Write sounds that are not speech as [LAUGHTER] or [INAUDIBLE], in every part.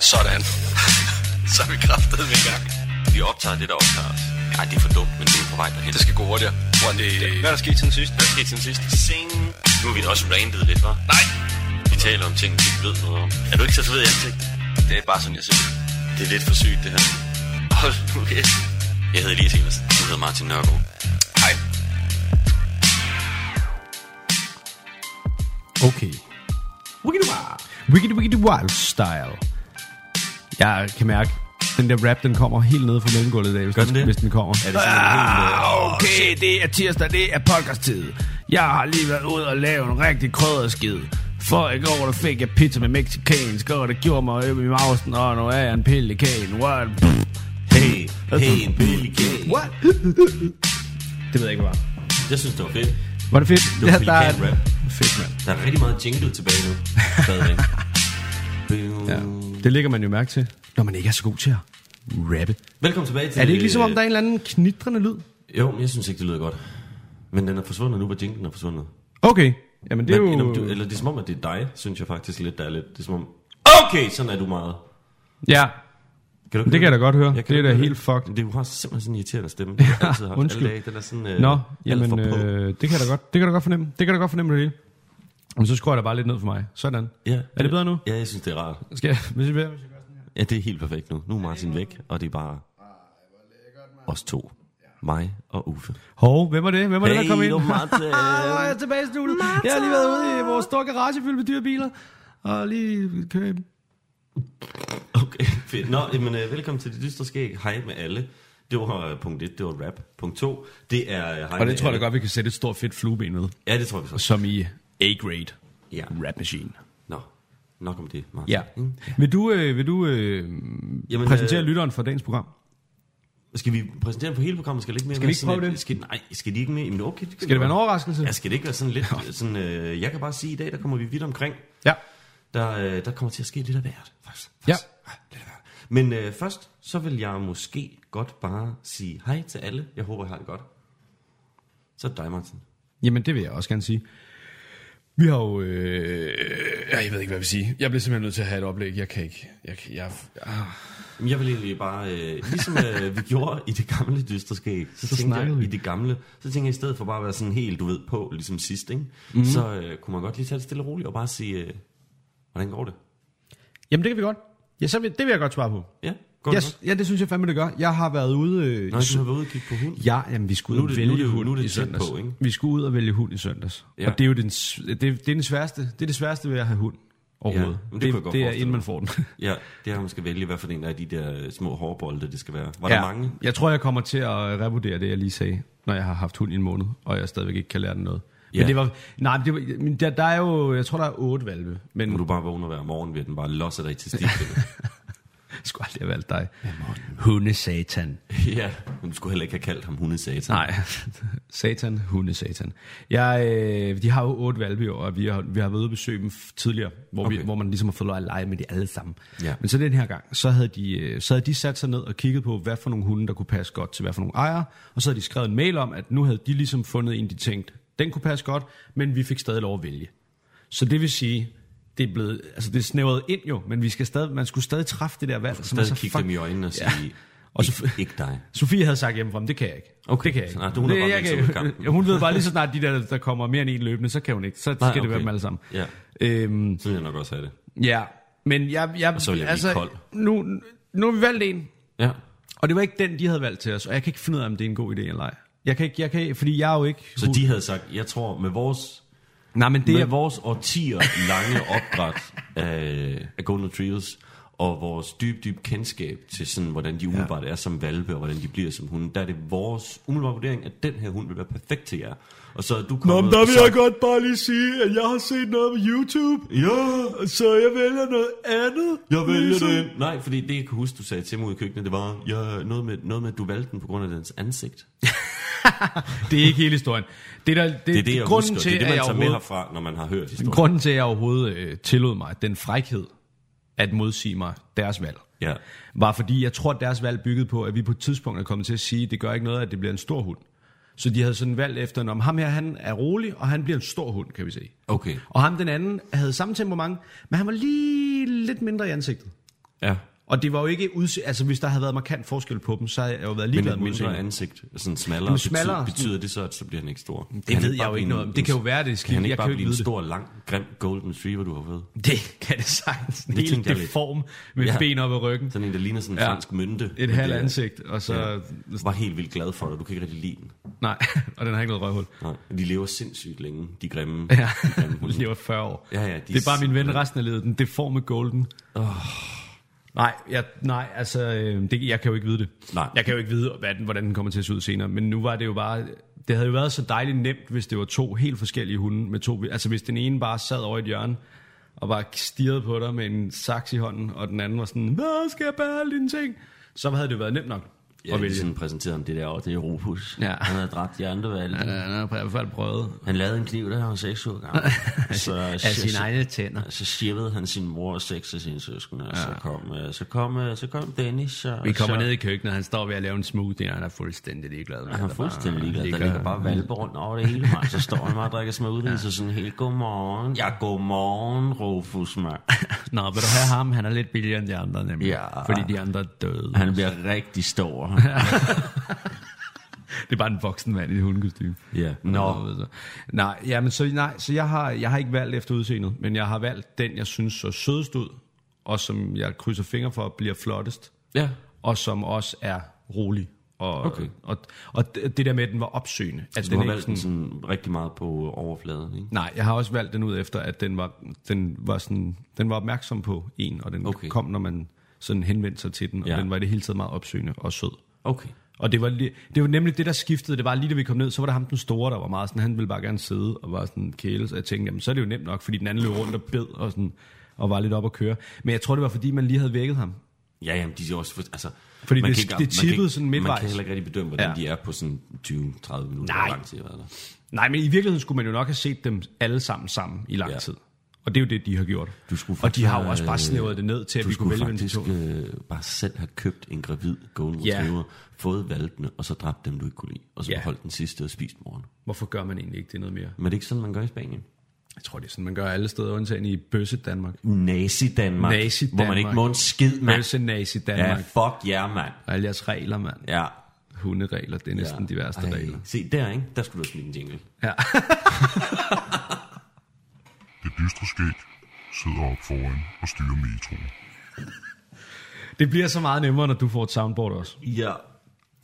Sådan. [LAUGHS] Så er vi kraftet med i gang. Vi optager det, der optager os. Ej, det er for dumt, men det er på vej derhen. Det skal gå hurtigere. Hvor det... Hvad er der sket siden sidst? Hvad skete siden sidst? Sing. Nu er vi også randet lidt, hva'? Nej. Vi taler om ting, vi ikke ved noget om. Er du ikke så ved jeg alting? Det er bare sådan, jeg ser det. Det er lidt for sygt, det her. Hold nu kæft. Jeg hedder Elias Evers. Du hedder Martin Nørgaard. Hej. Okay. Wicked Wicked Wild Style. Jeg kan mærke, den der rap, den kommer helt nede fra mellemgulvet i dag, hvis, Gør den det? hvis den kommer. Er det. Ah, okay, det er tirsdag, det er podcast-tid. Jeg har lige været ude og lave en rigtig krydderskid. For i går, der fik jeg pizza med mexicansk, og det gjorde mig øm i mausen, og nu er jeg en pelikan. What? Hey, hey, en pelikan. What? det ved jeg ikke, hvad. Jeg synes, det var fedt. Var det fedt? Det var der er pelikan-rap. Fedt, mand. Der er rigtig meget jingle tilbage nu. [LAUGHS] Ja. Det lægger man jo mærke til, når man ikke er så god til at rappe. Velkommen tilbage til... Er det ikke ligesom, om der er en eller anden knitrende lyd? Jo, men jeg synes ikke, det lyder godt. Men den er forsvundet nu, hvor jinglen er forsvundet. Okay. Jamen det er Men, jo... eller, du, eller det er som om, at det er dig, synes jeg faktisk lidt, der er lidt. Det er som om... Okay, sådan er du meget. Ja, Kan du det kan jeg da godt høre. Ja, det er da helt fucked. Det du har simpelthen sådan en irriterende stemme. Jeg altid haft undskyld. alle dage. Den er sådan... Øh, Nå, jamen øh, det kan jeg da godt, det kan jeg da godt fornemme. Det kan jeg da godt fornemme det hele. Men så skruer jeg da bare lidt ned for mig. Sådan. Ja, Er det bedre nu? Ja, jeg synes, det er rart. Skal jeg, hvis jeg, hvis jeg gør sådan her? Ja, det er helt perfekt nu. Nu er Martin væk, og det er bare os to. Mig og Uffe. Hov, hvem var det? Hvem var det, der kom ind? er Martin. [LAUGHS] Nu er jeg tilbage i studiet. Jeg har lige været ude i vores store garage fyldt med dyre biler. Og lige kørt. Okay, fedt. Nå, jamen, øh, velkommen til det dystre skæg. Hej med alle. Det var øh, punkt 1, det var rap. Punkt 2, det er... øh, Hej Og det tror jeg da godt, vi kan sætte et stort fedt flueben med. Ja, det tror jeg så. Som i A-grade. Ja. Rap machine. Nå, nok om det, Martin. Ja. Mm. Vil du, øh, vil du øh, Jamen, præsentere øh, lytteren for dagens program? Skal vi præsentere for hele programmet? Skal det ikke mere Skal vi ikke prøve et- det? Skal, nej, skal de ikke med? Jamen, okay. Det Skal det være en overraskelse? Ja, skal det ikke være sådan lidt... sådan, øh, jeg kan bare sige, at i dag, der kommer vi vidt omkring. Ja. Der, øh, der kommer til at ske lidt af hvert. Faktisk, Ja. faktisk. Ja, lidt af hvert. Men øh, først, så vil jeg måske godt bare sige hej til alle. Jeg håber, I har det godt. Så er det dig, Martin. Jamen, det vil jeg også gerne sige. Vi har jo... Øh, ja, jeg ved ikke, hvad jeg vil sige. Jeg bliver simpelthen nødt til at have et oplæg. Jeg kan ikke... Jeg, kan- jeg, ah. Jamen, jeg vil egentlig bare, øh, ligesom øh, vi gjorde i det gamle dystre skæg, så, Så tænkte jeg, vi. i det gamle, så tænkte jeg, i stedet for bare at være sådan helt, du ved, på, ligesom sidst, ikke? Mm. så øh, kunne man godt lige tage det stille og roligt og bare sige, øh, hvordan går det? Jamen, det kan vi godt. Ja, så vil, det vil jeg godt svare på. Ja, går det Yes, ja, det synes jeg fandme, det gør. Jeg har været ude... Øh, Nå, du har været ude og kigge på hund. Ja, jamen, vi skulle ud og det- vælge det- hund det i søndags. på, ikke? Vi skulle ud og vælge hund i søndags. Ja. Ja. Og det er jo den, det, det, er den sværeste, det er det sværeste ved at have hund overhovedet. men det det, jeg godt det er inden man får den. [LAUGHS] Ja, det er, man skal vælge, hvad for en af de der små hårbolde, det skal være. Var der mange? Jeg tror, jeg kommer til at revurdere det, jeg lige sagde, når jeg har haft hund i en måned, og jeg stadigvæk ikke kan lære den noget. Ja. Men det var, nej, det var, men der, der er jo, jeg tror, der er otte valve, men Må du bare vågne hver morgen ved, at den bare losser dig til stiklerne. [LAUGHS] [LAUGHS] skulle aldrig have valgt dig. Hundesatan. [LAUGHS] ja, men du skulle heller ikke have kaldt ham hundesatan. Nej, [LAUGHS] satan, hunde satan. Jeg, øh, de har jo otte valpe og vi har, vi har været ude at besøge dem tidligere, hvor, okay. vi, hvor man ligesom har fået lov at lege med de alle sammen. Ja. Men så den her gang, så havde, de, øh, så havde de sat sig ned og kigget på, hvad for nogle hunde, der kunne passe godt til hvad for nogle ejere, og så havde de skrevet en mail om, at nu havde de ligesom fundet en, de tænkte, den kunne passe godt, men vi fik stadig lov at vælge. Så det vil sige, det er blevet, altså det er snævret ind jo, men vi skal stadig, man skulle stadig træffe det der valg. som er Stadig så kigge fuck- dem i øjnene og sige, Ja. Og ikke, så- ikke dig. Sofie havde sagt hjemmefra, det kan jeg ikke. Okay. Det kan jeg ikke. Nej, hun det, bare jeg kan, ja, [LAUGHS] hun ved bare lige så snart de der, der kommer mere end en løbende, så kan hun ikke. Så Nej, skal det være okay. dem alle sammen. Ja, Øhm, så vil jeg nok også have det. ja, men jeg, jeg, så vil jeg altså, kold. Nu, nu har vi valgt en, Ja. og det var ikke den, de havde valgt til os, og jeg kan ikke finde ud af, om det er en god idé eller ej. Jeg kan ikke, jeg kan, fordi jeg er jo ikke... Så de havde sagt, jeg tror med vores, Nej, men det med er... vores årtier lange opdræt af, af Golden Retrievers, og vores dyb, dyb kendskab til sådan, hvordan de umiddelbart er som valpe, og hvordan de bliver som hunde, der er det vores umiddelbare vurdering, at den her hund vil være perfekt til jer. Og så er du kommet og sagt, godt bare lige sige, at jeg har set noget på YouTube, ja, så jeg vælger noget andet. jeg vælger den. Nej, fordi det, jeg kan huske, du sagde til mig i køkkenet, det var ja, noget, med, noget med, at du valgte den på grund af dens ansigt. [LAUGHS] Det er ikke hele historien. Det, der, det, Det er det, jeg grunden husker. til, Det er det, man tager med herfra, når man har hørt historien. Grunden til, at jeg overhovedet øh, tillod mig den frækhed at modsige mig deres valg, Ja. var fordi, jeg tror, at deres valg byggede på, at vi på et tidspunkt er kommet til at sige, at det gør ikke noget, at det bliver en stor hund. Så de havde sådan valgt efter, om ham her, han er rolig, og han bliver en stor hund, kan vi se. Okay. Og ham den anden havde samme temperament, men han var lige lidt mindre i ansigtet. Ja. Og det var jo ikke udse... Altså, hvis der havde været markant forskel på dem, så havde jeg jo været Men ligeglad et med mindre udseendet. ansigt, sådan smallere, Jamen, betyder, smallere, betyder det så, at så bliver han ikke stor? Det ved jeg jo ikke noget om. Det kan jo være, det er skidt. Kan han ikke Jeg bare kan blive en det. stor, lang, grim golden retriever, du har fået? Det kan det sagtens. En Det helt deform med Ja. ben op ad ryggen. Sådan en, der ligner sådan en Ja. fransk mynte. Et Men halvt ansigt, og så... Ja. var helt vildt glad for dig. Du kan ikke rigtig lide den. Nej, [LAUGHS] og den har ikke noget røvhul. Nej. De lever sindssygt længe, de grimme. Ja, de grimme [LAUGHS] var 40 år. Ja, ja, de det er bare min ven resten af livet, den deforme golden. Oh. Nej, jeg, nej, altså, øh, det, jeg kan jo ikke vide det. Nej. Jeg kan jo ikke vide, hvad den, hvordan den kommer til at se ud senere. Men nu var det jo bare... Det havde jo været så dejligt nemt, hvis det var to helt forskellige hunde. Med to, altså hvis den ene bare sad over i et hjørne, og bare stirrede på dig med en saks i hånden, og den anden var sådan, hvad skal jeg bære dine ting? Så havde det jo været nemt nok Ja, de vælge. sådan præsenterede ham det der år, det er Rufus. Ja. Han havde dræbt de andre valgte. Ja, han har i hvert fald prøvet. Han lavede en kniv, da han var 6 år gammel. [LAUGHS] så, Af sine egne tænder. Så shivede han sin mor og seks af sine søskende, og så kom, øh, så kom, øh, så kom Dennis. Og, Vi kommer så, ned i køkkenet, han står ved at lave en smoothie, og han er fuldstændig ligeglad med Han er fuldstændig ligeglad. Der ligger- ligger bare valpe rundt over det hele, mand. Så står han bare og drikker smoothie, så sådan helt, godmorgen. Ja, godmorgen, Rufus, mand. [LAUGHS] Nå, vil du have ham? Han er lidt billigere end de andre, nemlig. Ja. Fordi de andre er døde. Han bliver rigtig stor. [LAUGHS] Det er bare en voksen mand i et hundekostyme. Ja. Nå. Nej, jamen, så, nej, så jeg, har, jeg har ikke valgt efter udseendet, men jeg har valgt den, jeg synes så sødest ud, og som jeg krydser fingre for, bliver flottest, Ja. og som også er rolig. Og, Okay. og, og det det der med, at den var opsøgende. At Så du har valgt den sådan rigtig meget på overfladen, ikke? Nej, jeg har også valgt den ud efter, at den var, den var, sådan, den var opmærksom på en, og den okay. kom, når man sådan henvendte sig til den, og Ja. den var i det hele taget meget opsøgende og sød. Okay. Og det var, det var nemlig det, der skiftede. Det var lige da vi kom ned, så var der ham den store, der var meget sådan, han ville bare gerne sidde og var sådan kæle. Så jeg tænkte, jamen så er det jo nemt nok, fordi den anden løb rundt og bed og, sådan, og var lidt op at køre. Men jeg tror, det var fordi, man lige havde vækket ham. Ja, jamen, de er også... For, altså, Fordi man det- kan ikke- det man kan tippede sådan Man midtvejs. kan heller ikke rigtig bedømme, hvordan Ja. de er på sådan 20-30 minutter. Nej. lang tid der. Nej, men i virkeligheden skulle man jo nok have set dem alle sammen sammen i lang Ja. tid. Og det er jo det, de har gjort. Du skulle og de har jo også bare snævret det ned til, at vi kunne vælge mellem de to. øh, bare selv have købt en gravid golden Ja. retriever, fået valgene, og så dræbt dem, du ikke kunne lide. Og så Ja. beholdt den sidste og spist moren. Hvorfor gør man egentlig ikke det noget mere? Men er det ikke sådan, man gør i Spanien? Jeg tror, det er sådan, man gør alle steder, undtagen i Bøsse Danmark. Nazi-Danmark. Nazi-Danmark. Hvor man ikke må en skid, mand. Bøsse nazi Ja, Danmark. fuck jer, mand. Og alle jeres regler, mand. Ja. Hunderegler, det er næsten ja. de værste Ej, regler. Se der, ikke? Der skulle du smide en jingle. Ja. [LAUGHS] Det dystre skæg sidder op foran og styrer metroen. Det bliver så meget nemmere, når du får et soundboard også. Ja.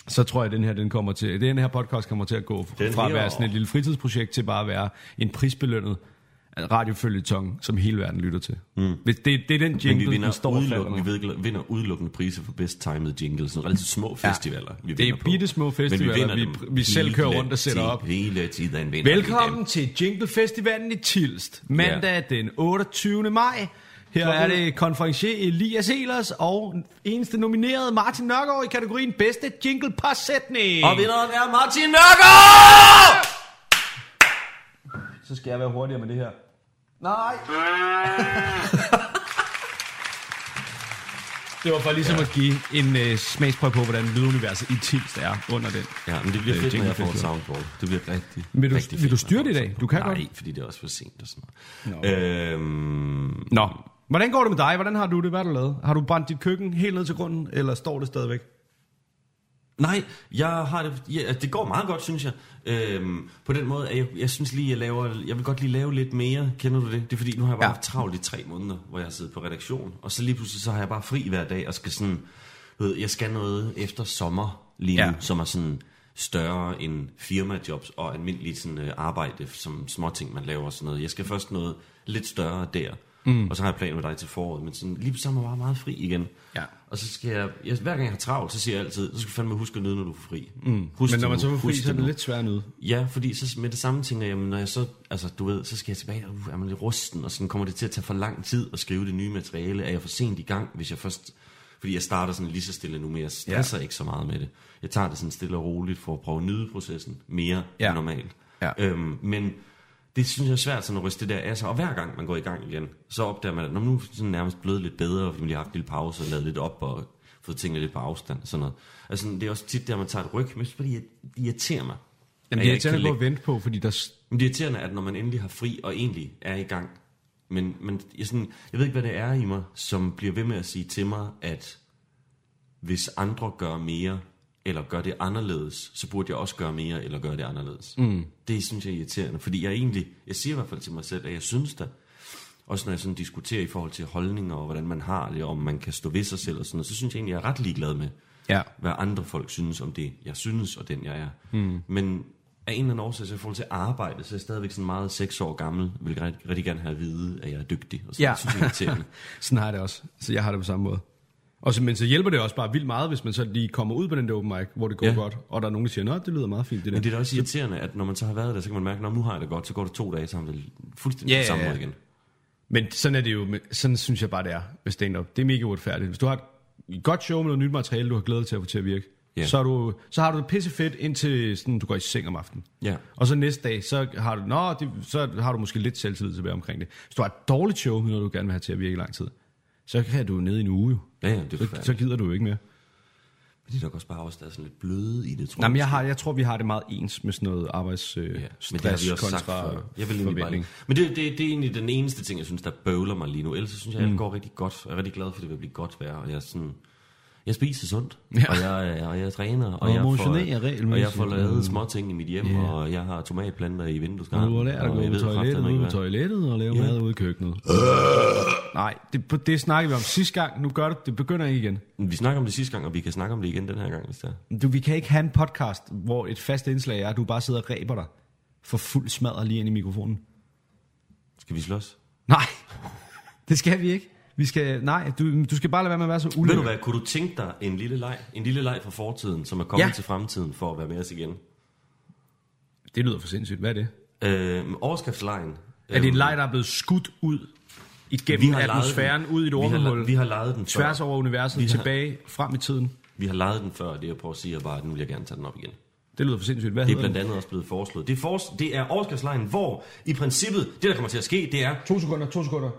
Så tror jeg, at den her, den kommer til, den her podcast kommer til at gå Den fra at være sådan et lille fritidsprojekt til bare at være en prisbelønnet radiofølgetong, som hele verden lytter til. Mm. Det, det, det er den Men vi jingle, vinder, den står udelukkende, vi vinder udelukkende priser for bedst timed jingles. Sådan relativt små festivaler, vi Det er bitte små Men festivaler, vinder vi- dem vi selv kører rundt og sætter op. Hele tiden vinder vi Velkommen dem. til Jingle Festivalen i Tilst. Mandag den 28. maj. Her er det konferencier Elias Elers og eneste nomineret Martin Nørgaard i kategorien bedste jingle sætning. Og vinderen er Martin Nørgaard! Så skal jeg være hurtigere med det her. Nej. [LAUGHS] det var for ligesom at give en uh, smagsprøve på, hvordan lyduniverset i Tilst er under den. Ja, men det bliver Øh, fedt, når jeg får et soundboard. Det bliver rigtig, Vil du- rigtig vil du fedt, styre det i dag? Du kan soundboard. godt. Nej, fordi det er også for sent og sådan noget. Øhm, Nå, hvordan går det med dig? Hvordan har du det? Hvad har du lavet? Har du brændt dit køkken helt ned til grunden, eller står det stadigvæk? Nej, jeg har det, ja, det går meget godt, synes jeg. Øhm, på den måde, at jeg, jeg synes lige, jeg laver, jeg vil godt lige lave lidt mere. Kender du det? Det er fordi, nu har jeg bare Ja. travlt i tre måneder, hvor jeg har siddet på redaktion. Og så lige pludselig, så har jeg bare fri hver dag, og skal sådan, ved, jeg skal noget efter sommer lige nu, Ja. som er sådan større end firmajobs og almindeligt sådan, øh, arbejde, som småting, man laver og sådan noget. Jeg skal først noget lidt større der. Mm. Og så har jeg planer med dig til foråret, men sådan, lige så er man bare meget fri igen. Ja. Og så skal jeg, jeg, hver gang jeg har travlt, så siger jeg altid, så skal du fandme huske at nyde, når du får fri. Mm. Husk Men når man så får fri, så er det lidt svært ud. Ja, fordi så med det samme tænker jeg, når jeg så, altså du ved, så skal jeg tilbage, uh, er man lidt rusten, og sådan kommer det til at tage for lang tid at skrive det nye materiale. Er jeg for sent i gang, hvis jeg først, fordi jeg starter sådan lige så stille nu, men jeg stresser ja. ikke så meget med det. Jeg tager det sådan stille og roligt for at prøve at nyde processen mere ja. end normalt. Ja. Øhm, men det synes jeg er svært sådan at ryste det der af sig. Og hver gang man går i gang igen, så opdager man, at når nu er sådan nærmest blevet lidt bedre, og vi har haft en lille pause og lavet lidt op og fået tingene lidt på afstand sådan noget. Altså, det er også tit der, man tager et ryg, men bare, det irriterer mig. Jamen, det er til at vente på, fordi der... men det irriterende er, at når man endelig har fri og egentlig er i gang, Men, men jeg, sådan, jeg ved ikke, hvad det er i mig, som bliver ved med at sige til mig, at hvis andre gør mere, eller gør det anderledes, så burde jeg også gøre mere, eller gøre det anderledes. Mm. Det synes jeg er irriterende, fordi jeg egentlig, jeg siger i hvert fald til mig selv, at jeg synes da, også når jeg sådan diskuterer i forhold til holdninger, og hvordan man har det, og om man kan stå ved sig selv og sådan noget, så synes jeg egentlig, jeg er ret ligeglad med, Ja. hvad andre folk synes om det, jeg synes, og den jeg er. Mm. Men af en eller anden årsag, så i forhold til arbejde, så er jeg stadigvæk sådan meget seks år gammel, vil rigtig, rigtig gerne have at vide, at jeg er dygtig. Og så Ja. synes jeg er irriterende. [LAUGHS] Sådan har jeg det også. Så jeg har det på samme måde. Og så, men så hjælper det også bare vildt meget, hvis man så lige kommer ud på den der open mic, hvor det går ja. Ja. godt, og der er nogen, der siger, nå, det lyder meget fint, det der. Men det er da også irriterende, at når man så har været der, så kan man mærke, at nu har jeg det godt, så går det to dage, så har det fuldstændig Ja, ja, ja, samme ja. måde igen. Men sådan er det jo, sådan synes jeg bare, det er med stand-up. Det er mega uretfærdigt. Hvis du har et godt show med noget nyt materiale, du har glædet til at få til at virke, Ja. så, er du, så har du det pisse fedt, indtil sådan, du går i seng om aftenen. Ja. Og så næste dag, så har du, nå, det, så har du måske lidt selvtillid tilbage omkring det. Hvis du har et dårligt show, når du gerne vil have til at virke i lang tid, så kan du ned i en uge. Ja, ja, det er Så, så gider du jo ikke mere. Men det er nok også bare også, der er sådan lidt bløde i det, tror Nej, men jeg, har, jeg tror, vi har det meget ens med sådan noget arbejds øh, Ja, men det har vi også sagt kontra før. Jeg vil egentlig bare. Men det, det, det er egentlig den eneste ting, jeg synes, der bøvler mig lige nu. Ellers så synes jeg, at Mm. det går rigtig godt. Jeg er rigtig glad for, at det vil blive godt vejr. Og jeg er sådan... Jeg spiser sundt, Ja. ja. og, jeg, og jeg træner, og, Og jeg får, og jeg får lavet små ting i mit hjem, yeah. og jeg har tomatplanter i vindueskarmen. du har lært at og gå på toilettet, ude på toilettet og lave Ja. mad ude i køkkenet. Nej, det, det snakker vi om sidste gang. Nu gør det, det begynder ikke igen. Vi snakker om det sidste gang, og vi kan snakke om det igen den her gang, hvis det er. Du, vi kan ikke have en podcast, hvor et fast indslag er, at du bare sidder og ræber dig for fuld smadret lige ind i mikrofonen. Skal vi slås? Nej, [LAUGHS] det skal vi ikke. Vi skal, nej, du, du skal bare lade være med at være så Ved ulækker. du hvad, kunne du tænke dig en lille leg? En lille leg fra fortiden, som er kommet Ja. til fremtiden for at være med os igen? Det lyder for sindssygt. Hvad er det? Øh, overskriftslejen. Er det en leg, der er blevet skudt ud igennem Vi har lejet atmosfæren, den. ud i et la- vi har lejet den før. tværs over universet, Vi har- tilbage, frem i tiden? Vi har lejet den før, det jeg prøver at sige er bare, at nu vil jeg gerne tage den op igen. Det lyder for sindssygt. Hvad Det er blandt andet også blevet foreslået. Det er, for, det er overskriftslejen, hvor i princippet, det der kommer til at ske, det er, To sekunder, to sekunder.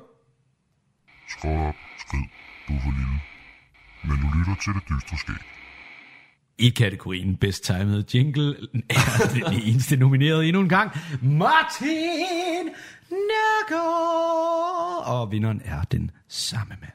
Skråt op, skrid, du er for lille. Men du lytter til det dystre skæg. I kategorien Best Timed Jingle er den eneste nomineret endnu en gang, Martin Nørgaard. Og vinderen er den samme mand.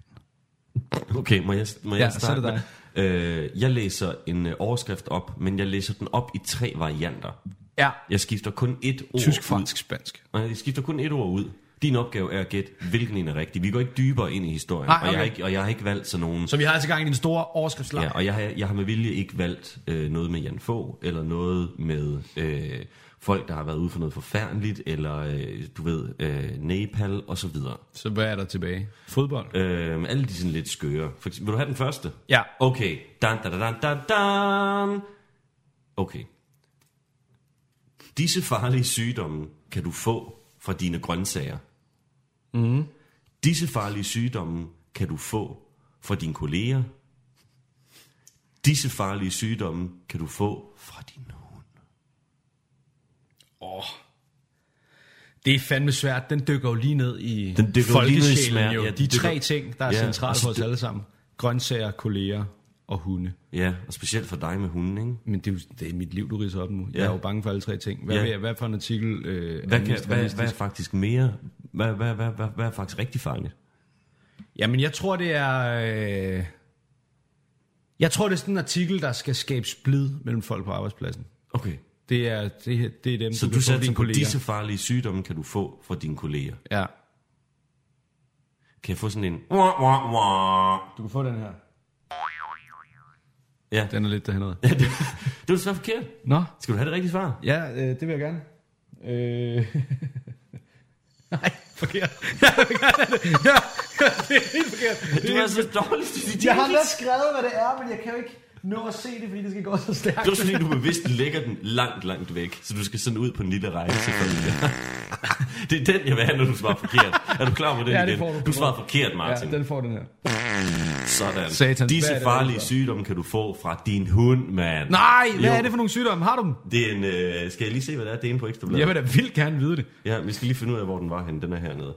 okay, må jeg, må Ja, jeg så er starte det med? Øh, jeg læser en øh, overskrift op, men jeg læser den op i tre varianter. Ja. Jeg skifter kun et ord Tysk, ud. fransk, spansk. Nej, jeg skifter kun et ord ud. Din opgave er at gætte, hvilken en er rigtig. Vi går ikke dybere ind i historien, Nej, og, jeg har okay. ikke, og jeg har ikke valgt sådan nogen... Så vi har altså gang i den store overskriftslag. Ja, og jeg har, jeg har med vilje ikke valgt øh, noget med Jan Få, eller noget med øh, folk, der har været ude for noget forfærdeligt, eller øh, du ved, øh, Nepal og så videre. Så hvad er der tilbage? Fodbold? Øh, alle de sådan lidt skøre. For eksempel, vil du have den første? Ja. Okay. Dan, dan, dan, dan, dan. Okay. Disse farlige sygdomme kan du få fra dine grøntsager. Mm. Disse farlige sygdomme kan du få fra dine kolleger. Disse farlige sygdomme kan du få fra din hund. Det er fandme svært. Den dykker jo lige ned i Den dykker lige ned i smerte. jo. Ja, De dykker- tre ting, der er Ja, centrale altså for os det- alle sammen. Grøntsager, kolleger og hunde. Ja, og specielt for dig med hunden, ikke? Men det er, jo, det er mit liv, du ridser op nu. Jeg Ja. er jo bange for alle tre ting. Hvad, Ja. ja. hvad for en artikel øh, Hvad, er kan, hvad, hvad er faktisk mere... Hvad, hvad, hvad, hvad, hvad er faktisk rigtig farligt? Jamen, jeg tror, det er... Øh... Jeg tror, det er sådan en artikel, der skal skabe splid mellem folk på arbejdspladsen. Okay. Det er, det, det er dem, Så du få satser på, disse farlige sygdomme kan du få fra dine kolleger. Ja. Kan jeg få sådan en... Du kan få den her. Ja, Den er lidt derhen det, [LAUGHS] det var så forkert. Nå, Skal du have det rigtige svar? ja, øh, det vil jeg gerne. Øh... [LAUGHS] Nej, forkert. [LAUGHS] Det. Ja, det er helt forkert. Du er så dårlig til Jeg har da skrevet, hvad det er, men jeg kan jo ikke nå at se det, fordi det skal gå så stærkt. Det er fordi, du bevidst lægger den langt, langt væk, så du skal sådan ud på en lille rejse. [LAUGHS] det er den, jeg vil have, når du svarer forkert. Er du klar på den Ja, det igen? får du. Du svarer forkert, Martin. Ja, den får den her. Sådan. Satans, hvad Disse det, farlige sygdomme kan du få fra din hund, mand. Nej, hvad Jo. er det for nogle sygdomme? Har du dem? Det er en... Øh, skal jeg lige se, hvad det er? Det er inde på Ekstrabladet. Jeg vil da vildt gerne vide det. Ja, vi skal lige finde ud af, hvor den var henne. Den er hernede.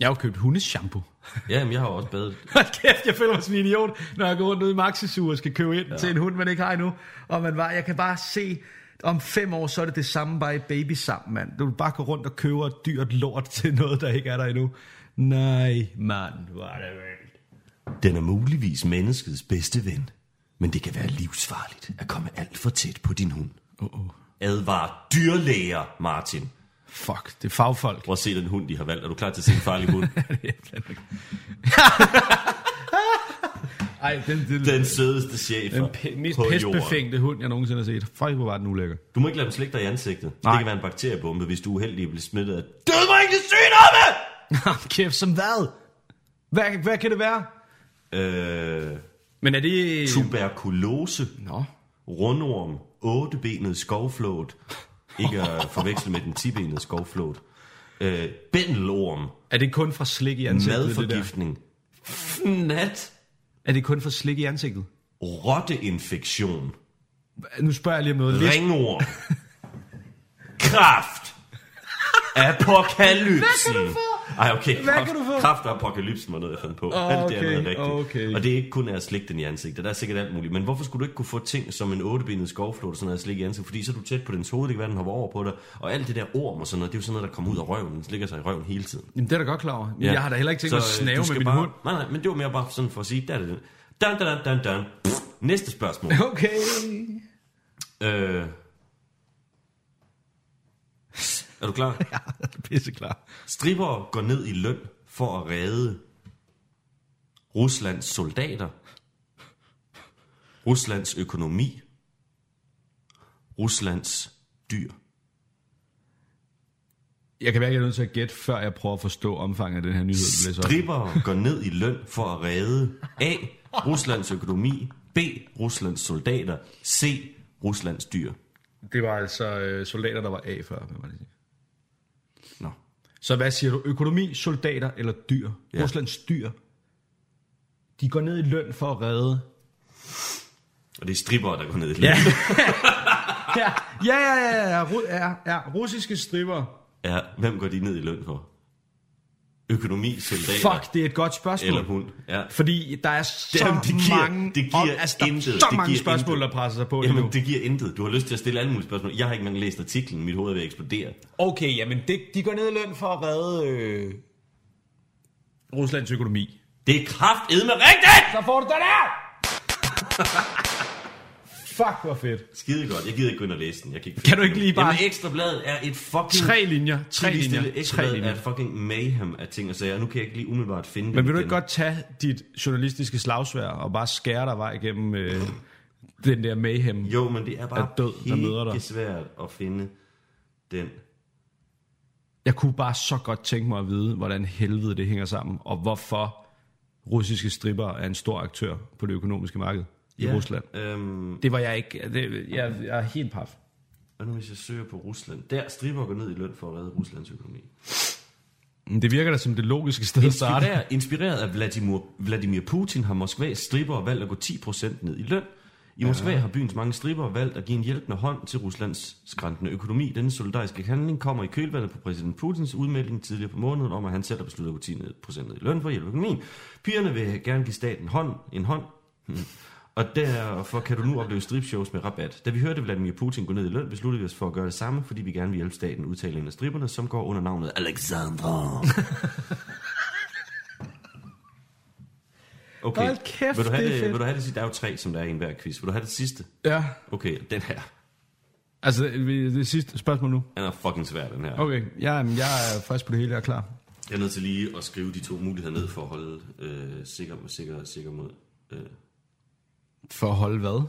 Jeg har jo købt hundeshampoo. Ja, men jeg har også badet. [LAUGHS] Hold kæft, jeg føler mig som en idiot, når jeg går rundt ude i Maxisur og skal købe ind ja. til en hund, man ikke har endnu. Og man bare, jeg kan bare se om fem år, så er det det samme bare i baby sammen, mand. Du vil bare gå rundt og købe et dyrt lort [LAUGHS] til noget, der ikke er der endnu. Nej, mand, hvor er det vildt. Den er muligvis menneskets bedste ven, men det kan være livsfarligt at komme alt for tæt på din hund. Uh-oh. Advar dyrlæger, Martin. Fuck, det er fagfolk. Prøv at se den hund, de har valgt. Er du klar til at se en farlig hund? [LAUGHS] [LAUGHS] Ej, den, den, Den sødeste chef den p- mest pestbefængte hund, jeg nogensinde har set. Fuck, hvor var den ulækker. Du må ikke lade dem slikke dig i ansigtet. Nej. Det kan være en bakteriebombe, hvis du er uheldig at blive smittet af dødbringende sygdomme! [LAUGHS] Kæft, som hvad? hvad? Hvad kan det være? Øh, Men er det... tuberkulose, Nå. rundorm, ottebenet skovflåt, ikke at forveksle med den tibenede skovflåt, øh, bændelorm, Er det kun fra slik i ansigtet? Madforgiftning, fnat, Er det kun fra slik i ansigtet? rotteinfektion, Nu spørger jeg lige om noget. List, ringorm, kraft, [LAUGHS] apokalypsen. Ej, okay. Hvad kraft, kan du få? Kraft og apokalypsen var noget, jeg fandt på. Åh, alt det okay, andet er rigtigt. okay. Og det er ikke kun at slikke den i ansigtet. Der er sikkert alt muligt. Men hvorfor skulle du ikke kunne få ting som en ottebenet skovflåt og sådan noget at slikke i ansigtet? Fordi så er du tæt på dens hoved, det kan være, den hopper over på dig. Og alt det der orm og sådan noget, det er jo sådan noget, der kommer ud af røven. Den slikker sig i røven hele tiden. Jamen, det er da godt klar over. Men jeg har da heller ikke tænkt mig at Så, øh, snave med min bare, hund. Nej, nej, men det var mere bare sådan for at sige, der er det den. Dan, dan, dan, dan, dan. Pff, Næste spørgsmål. [LAUGHS] Okay. øh, er du klar? [LAUGHS] Ja, pisse klar. Stribere går ned i løn for at redde Ruslands soldater, Ruslands økonomi, Ruslands dyr. Jeg kan være, jeg er nødt til at gætte, før jeg prøver at forstå omfanget af den her nyhed, du læser op. Går ned i løn for at redde A. Ruslands økonomi, B. Ruslands soldater, C. Ruslands dyr. Det var altså øh, soldater, der var A før, hvad var det sige. Så hvad siger du? Økonomi, soldater eller dyr? Ja. Ruslands dyr. De går ned i løn for at redde. Og det er stribere, der går ned i løn. Ja. [LAUGHS] ja, ja, ja, ja, ja, ja. Russiske stripper. ja. Hvem går de ned i løn for? Økonomi, soldater Fuck, det er et godt spørgsmål. eller hund? Ja. Fordi der er så Jamen, det giver- mange, det giver om, altså, der er intet. så Det mange giver spørgsmål, intet. der presser sig på lige nu. Jamen, det giver intet. Du har lyst til at stille alle mulige spørgsmål. Jeg har ikke engang læst artiklen. Mit hoved er ved at eksplodere. Okay, jamen det, de går ned i løn for at redde øh, Ruslands økonomi. Det er kraftedme rigtigt! Så får du den her! [LAUGHS] Fuck, hvor fedt. Skide godt. Jeg gider ikke gå ind og læse den. Jeg kan, ikke Kan du ikke lige bare- Jamen, Ekstrabladet er et fucking... Tre linjer, tre linjer, tre Ekstrabladet er et fucking mayhem af ting og sager. Nu kan jeg ikke lige umiddelbart finde Men vil du igen. ikke godt tage dit journalistiske slagsvær og bare skære dig vej igennem øh, den der mayhem? Jo, men det er bare Er død, der møder dig. svært at finde den. Jeg kunne bare så godt tænke mig at vide, hvordan helvede det hænger sammen, og hvorfor russiske stripper er en stor aktør på det økonomiske marked i Ja, Rusland. Øhm, Det var jeg ikke. Det, jeg, jeg er helt paf. hvad nu hvis jeg søger på Rusland? Der striber går ned i løn for at redde Ruslands økonomi. Det virker da som det logiske sted at starte. Inspireret, inspireret af Vladimir, Vladimir Putin har Moskvas stribere valgt at gå 10% ned i løn. I Moskva har byens mange stribere valgt at give en hjælpende hånd til Ruslands skræntende økonomi. Denne solidariske handling kommer i kølvandet på præsident Putins udmelding tidligere på måneden om, at han selv har besluttet at gå 10% ned i løn for at hjælpe økonomien. Pigerne vil gerne give staten hånd, en hånd, og derfor kan du nu opleve stripshows med rabat. Da vi hørte Vladimir Putin gå ned i løn, besluttede vi os for at gøre det samme, fordi vi gerne vil hjælpe staten udtale en af stripperne, som går under navnet Alexandra. [LAUGHS] Okay. Hold kæft, vil du have det det, fedt. vil du have det, sidste? der er jo tre, som der er i enhver quiz. Vil du have det sidste? Ja. Okay, den her. Altså, det det sidste spørgsmål nu. Den er fucking svær, den her. Okay, jeg, jeg er frisk på det hele, jeg er klar. Jeg er nødt til lige at skrive de to muligheder ned for at holde øh, sikker, sikker, sikker mod. Øh, For at holde hvad?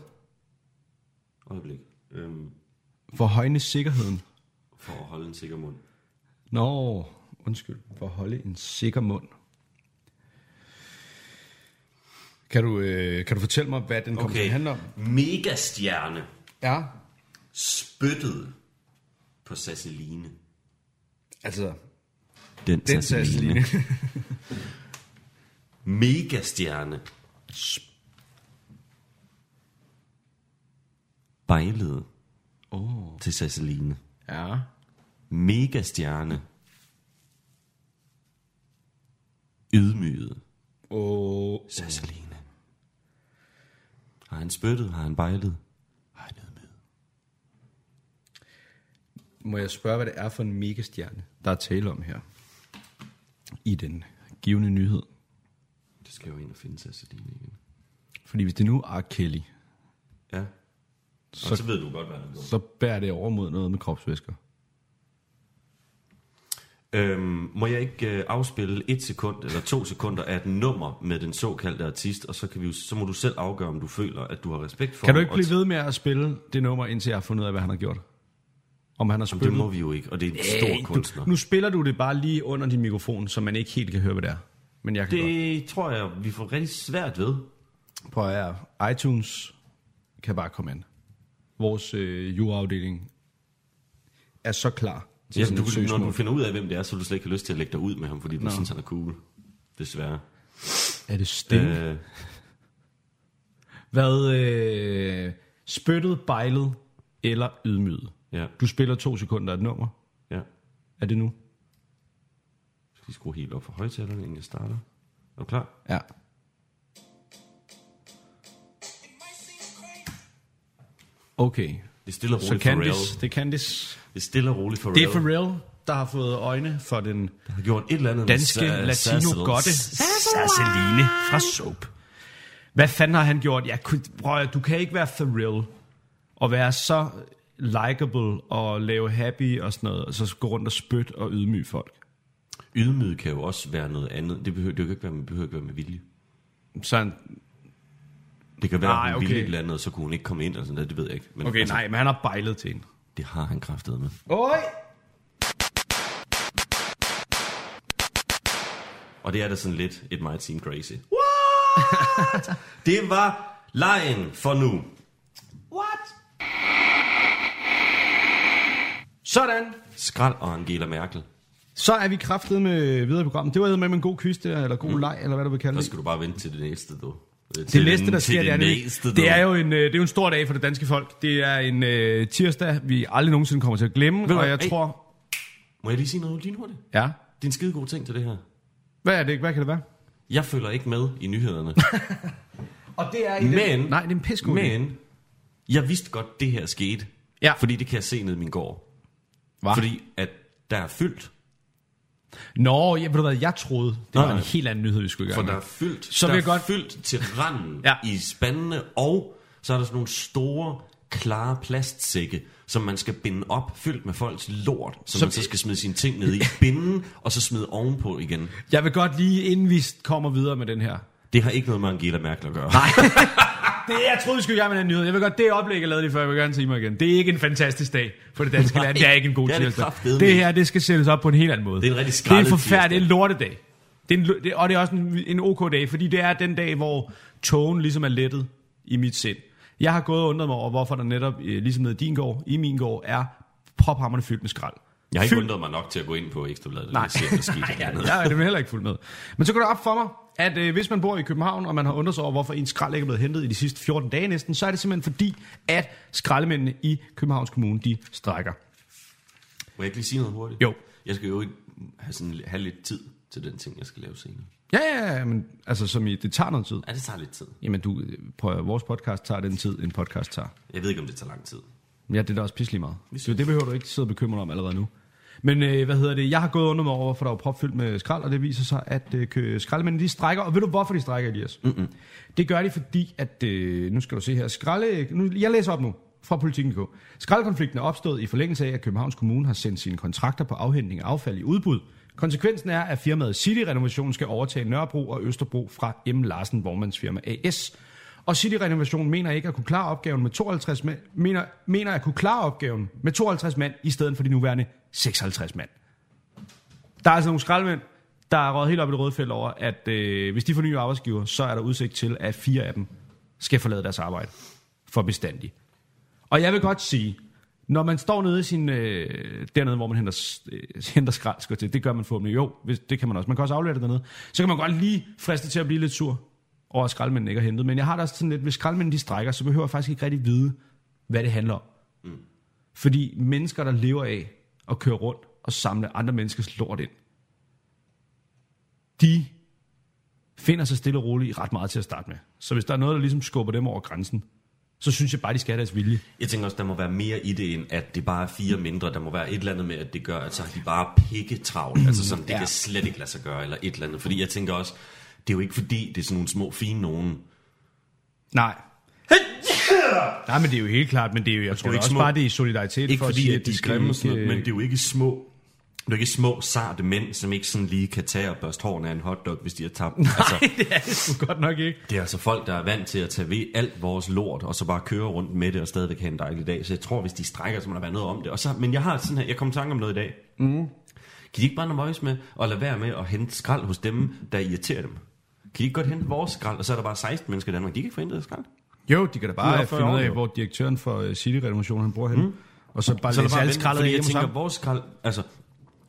øjeblik. Øhm, For at højne sikkerheden. for at holde en sikker mund. Nå, undskyld. For at holde en sikker mund. Kan du, øh, kan du fortælle mig, hvad den kommer til at handle om? Megastjerne Ja. spyttede på Sasseline. Altså, Den, den Sasseline. [LAUGHS] Megastjerne bejlede oh. til Sasseline. Ja. Megastjerne ydmygede Oh. Sasseline. Har han spyttet? Har han bejlet? Har han ydmyget? Må jeg spørge, hvad det er for en megastjerne, der er tale om her? I den givende nyhed. Det skal jo ind og finde sig Celine igen. Fordi hvis det nu er. Kelly, Ja. Så, og så ved du godt, hvad han har gjort. så bærer det over mod noget med kropsvæsker. Øhm, må jeg ikke øh, afspille et sekund eller to sekunder af et nummer med den såkaldte artist, og så, kan vi jo, så må du selv afgøre, om du føler, at du har respekt for Kan du ikke blive ved med at spille det nummer, indtil jeg har fundet ud af, hvad han har gjort? Om han har Jamen, spillet? det må vi jo ikke, og det er en stor kunstner. du, nu spiller du det bare lige under din mikrofon, så man ikke helt kan høre, hvad det er. Men jeg kan det... Det tror jeg, vi får rigtig svært ved. godt. Prøv at iTunes kan bare komme ind. Vores øh, juraafdeling er så klar til Ja, du, når du finder ud af, hvem det er, så du slet ikke have lyst til at lægge dig ud med ham, fordi du Nå. synes, han er cool. Desværre. Er det Sting? Øh, Hvad? Øh, spyttet, bejlet eller ydmyget? ja, Du spiller to sekunder af et nummer. ja. Er det nu? Skal vi skrue helt op for højtalerne, inden jeg starter? Er du klar? Ja. Okay. Det er stille og Så roligt Pharrell. Candice, det er Candice. Det er stille og roligt Pharrell. Det er Pharrell, der har fået øjne for den Der har gjort et eller andet danske med Sa- latino Sassel. godte Sasseline fra Soap. Hvad fanden har han gjort? Kunne, prøv, du kan ikke være Pharrell og være så likable og lave happy og sådan noget, og så gå rundt og spytte og ydmyge folk. Ydmyg kan jo også være noget andet. Det behøver, det kan ikke være, det behøver ikke være med vilje. Så han, Det kan være, Nej, at hun okay. ville et eller andet, og så kunne hun ikke komme ind, eller sådan noget. Det ved jeg ikke. Men okay, nej, men han har bejlet til en. Det har han kraftet med. Oj! Og det er da sådan lidt, it might seem crazy. What? [LAUGHS] det var lejen for nu. Sådan. Skrald og Angela Merkel. Så er vi kraftet med videre i programmet. Det var med en god quiz der, eller god mm. leg, eller hvad du vil kalde Så det. skal du bare vente til det næste, du. Det næste, der sker, det er, næste, det, det er jo en, øh, det er jo en stor dag for det danske folk. Det er en uh, tirsdag, vi aldrig nogensinde kommer til at glemme, du og jeg Hey. tror... Må jeg lige sige noget lynhurtigt? Ja. Det er en skide god ting til det her. Hvad er det? Hvad kan det være? Jeg følger ikke med i nyhederne. [LAUGHS] Og det er i Men- Den... Nej, det er en idé. Men jeg vidste godt, det her skete. Ja. Fordi det kan jeg se ned i min gård. Hva? Fordi at der er fyldt. Nå, ja, ved du hvad, jeg troede, det Nej, var en helt anden nyhed, vi skulle i For der er fyldt, Så der er jeg godt- fyldt til randen [LAUGHS] ja. i spandene, og så er der sådan nogle store, klare plastsække, som man skal binde op, fyldt med folks lort, som Så- man så skal smide sine ting ned i, [LAUGHS] binde, og så smide ovenpå igen. Jeg vil godt lige, inden vi kommer videre med den her. Det har ikke noget med Angela Merkel at gøre. Nej. [LAUGHS] Det, jeg troede, vi skulle i gang med den nyhed. Jeg vil godt, det oplæg, jeg lavede lige før, jeg vil gerne sige mig igen. Det er ikke en fantastisk dag for det danske [LAUGHS] Nej, land. Det er ikke en god det det tirsdag. Det ikke. her, det skal sættes op på en helt anden måde. Det er en rigtig Det er en forfærdelig tirsdag. lortedag. Det er en, det, og det er også en, en ok dag, fordi det er den dag, hvor togen ligesom er lettet i mit sind. Jeg har gået og undret mig over, hvorfor der netop, øh, ligesom nede i din gård, i min gård, er prophammerne fyldt med skrald. Jeg har ikke Fyldt- undret mig nok til at gå ind på Ekstrabladet. Nej. og se, der skete Ja, dernede. jeg er [LAUGHS] det heller ikke fuldt med. Men så går det op for mig, at øh, hvis man bor i København, og man har undret sig over, hvorfor en skrald ikke er blevet hentet i de sidste 14 dage næsten, så er det simpelthen fordi, at skraldemændene i Københavns Kommune, de strækker. Må jeg ikke lige sige noget hurtigt? Jo. Jeg skal jo ikke have, sådan, have lidt tid til den ting, jeg skal lave senere. Ja, ja, ja, men altså som i, det tager noget tid. Ja, det tager lidt tid. Jamen du, at, vores podcast tager den tid, en podcast tager. Jeg ved ikke, om det tager lang tid. Ja, det er da også pisselig meget. Så det behøver du ikke sidde og bekymre dig om allerede nu. Men øh, hvad hedder det? Jeg har gået under mig over, hvorfor der var propfyldt med skrald, og det viser sig, at øh, skraldemændene de strækker. Og ved du, hvorfor de strækker, Elias? Mm-mm. Det gør de, fordi, at... Øh, nu skal du se her. Skralde, nu, jeg læser op nu fra politikken.dk. Skraldekonflikten er opstået i forlængelse af, at Københavns Kommune har sendt sine kontrakter på afhentning af affald i udbud. Konsekvensen er, at firmaet City Renovation skal overtage Nørrebro og Østerbro fra M. Larsen Vormandsfirma AS. Og City Renovation mener ikke at kunne klare opgaven med 52 mand, mener, mener at kunne klare opgaven med 52 mand i stedet for de nuværende 56 mand. Der er altså nogle skraldemænd, der er røget helt op i det røde felt over, at øh, hvis de får nye arbejdsgiver, så er der udsigt til, at fire af dem skal forlade deres arbejde for bestandig. Og jeg vil godt sige, når man står nede i sin, øh, dernede, hvor man henter, øh, henter skrald, skal til, det gør man forhåbentlig jo, hvis, det kan man også. Man kan også aflevere det dernede. Så kan man godt lige friste til at blive lidt sur over, at skraldmændene ikke er hentet. Men jeg har da også sådan lidt, hvis skraldmændene de strækker, så behøver jeg faktisk ikke rigtig vide, hvad det handler om. Mm. Fordi mennesker, der lever af at køre rundt og samle andre menneskers lort ind, de finder sig stille og roligt ret meget til at starte med. Så hvis der er noget, der ligesom skubber dem over grænsen, så synes jeg bare, de skal have deres vilje. Jeg tænker også, der må være mere i det, end at det bare er fire mindre. Der må være et eller andet med, at det gør, at så har de bare pikke travlt. Altså sådan, det Ja. kan slet ikke lade sig gøre, eller et eller andet. Fordi jeg tænker også, det er jo ikke fordi, det er sådan nogle små fine nogen. Nej. Nej, men det er jo helt klart, men det er jo, jeg tror da ikke også små- bare, det er i solidaritet Ikke for fordi, sige, at de er skal grimme, og sådan noget, ikke, men det er jo ikke små det er ikke små, sarte mænd, som ikke sådan lige kan tage og børste hårene af en hotdog, hvis de har tabt. Altså, Nej, [LAUGHS] det er det sgu godt nok ikke. det er altså folk, der er vant til at tage ved alt vores lort, og så bare køre rundt med det, og stadigvæk have en dejlig dag. Så jeg tror, hvis de strækker, så må der være noget om det. Og så, men jeg har sådan her, jeg kom i tanke om noget i dag. Mm. Kan de ikke bare nøjes med at lade være med at hente skrald hos dem, der irriterer dem? Kan de ikke godt hente vores skrald, og så er der bare 16 mennesker i Danmark, de kan ikke få hentet skrald? Jo, de kan da bare 140 finde ud af, hvor direktøren for uh, City Renovation, han bor henne. Mm. Og så bare Så læse vente, skraldet af jeg tænker, vores skrald, altså,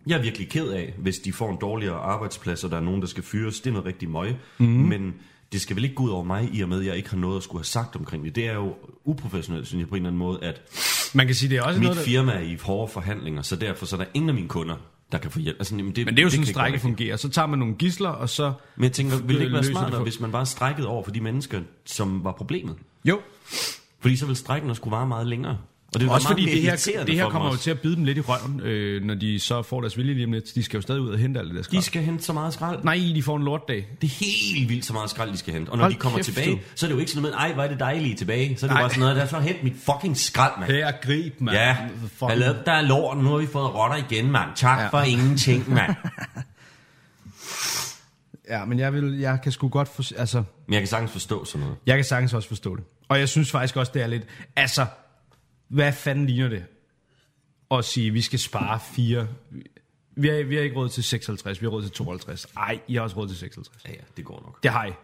jeg er virkelig ked af, hvis de får en dårligere arbejdsplads, og der er nogen, der skal fyres. Det er noget rigtig møg. Mm. Men det skal vel ikke gå ud over mig, i og med, at jeg ikke har noget at skulle have sagt omkring det. Det er jo uprofessionelt, synes jeg på en eller anden måde, at Man kan sige, det er også mit noget, der, firma er i hårde forhandlinger, så derfor så er der ingen af mine kunder, der kan få hjælp. Altså, jamen, det, men det er jo sådan, en ikke strække fungerer. Så tager man nogle gisler, og så... Men jeg tænker, ville det ikke være det smartere, hvis man bare strækkede over for de mennesker, som var problemet? Jo, Fordi så ville strækken også skulle vare meget længere. Og det ville også fordi det her, det her kommer jo til at bide dem lidt i røven, øh, når de så får deres vilje lige om lidt. De skal jo stadig ud og hente alt det der skrald. De skal hente så meget skrald. Nej, de får en lortdag. Det er helt vildt så meget skrald, de skal hente. Og når Hold de kommer kæft, tilbage, du. så er det jo ikke sådan noget med, ej, hvor er det dejligt tilbage. Så er det Nej. bare sådan noget, der er så hent mit fucking skrald, mand. Her, grib, mand. Ja, hallo, der er lort, nu har vi fået rotter igen, mand. Tak ja. for ingenting, mand. [LAUGHS] Ja, men jeg, vil, jeg kan sgu godt for, altså, Men jeg kan sagtens forstå sådan noget. jeg kan sagtens også forstå det. Og jeg synes faktisk også, det er lidt, altså, hvad fanden ligner det? At sige, vi skal spare fire, vi har, vi har ikke råd til 56, vi har råd til 52. Ej, I har også råd til 56. Ja, ja, det går nok. Det har I. Det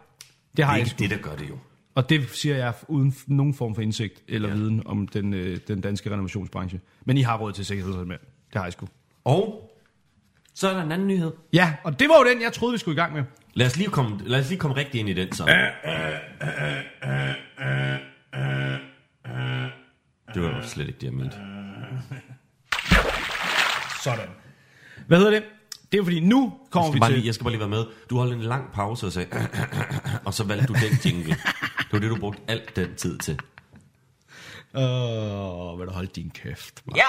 Det har er I ikke det, der gør det jo. Og det siger jeg uden nogen form for indsigt eller ja. viden om den, øh, den danske renovationsbranche. Men I har råd til 56 mand. Det har I sgu. Og så er der en anden nyhed. Ja, og det var jo den, jeg troede, vi skulle i gang med. Lad os lige komme, lad os lige komme rigtig ind i den så. Det var jo slet ikke det, jeg mente. Sådan. Hvad hedder det? Det er jo fordi, nu Jeg kommer vi skal, bare til... lige, jeg skal bare lige være med. Du holdt en lang pause og sagde, og så valgte du den jingle. Det var det, du brugte alt den tid til. Åh, vil du holde din kæft. Ja!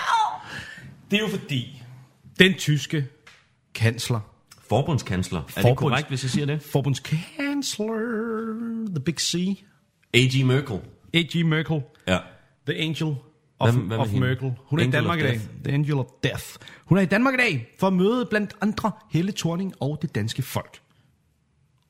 Det er jo fordi, den tyske kansler, Forbundskansler. Er det Forbunds- korrekt, hvis jeg siger det? forbundskansler, the big C, A.G. Merkel. A.G. Merkel, Ja. the angel of, Hvem- hvem of? Merkel. Hun er Angel i Danmark i dag. The angel of death. Hun er i Danmark i dag for at møde blandt andre Helle Thorning og det danske folk.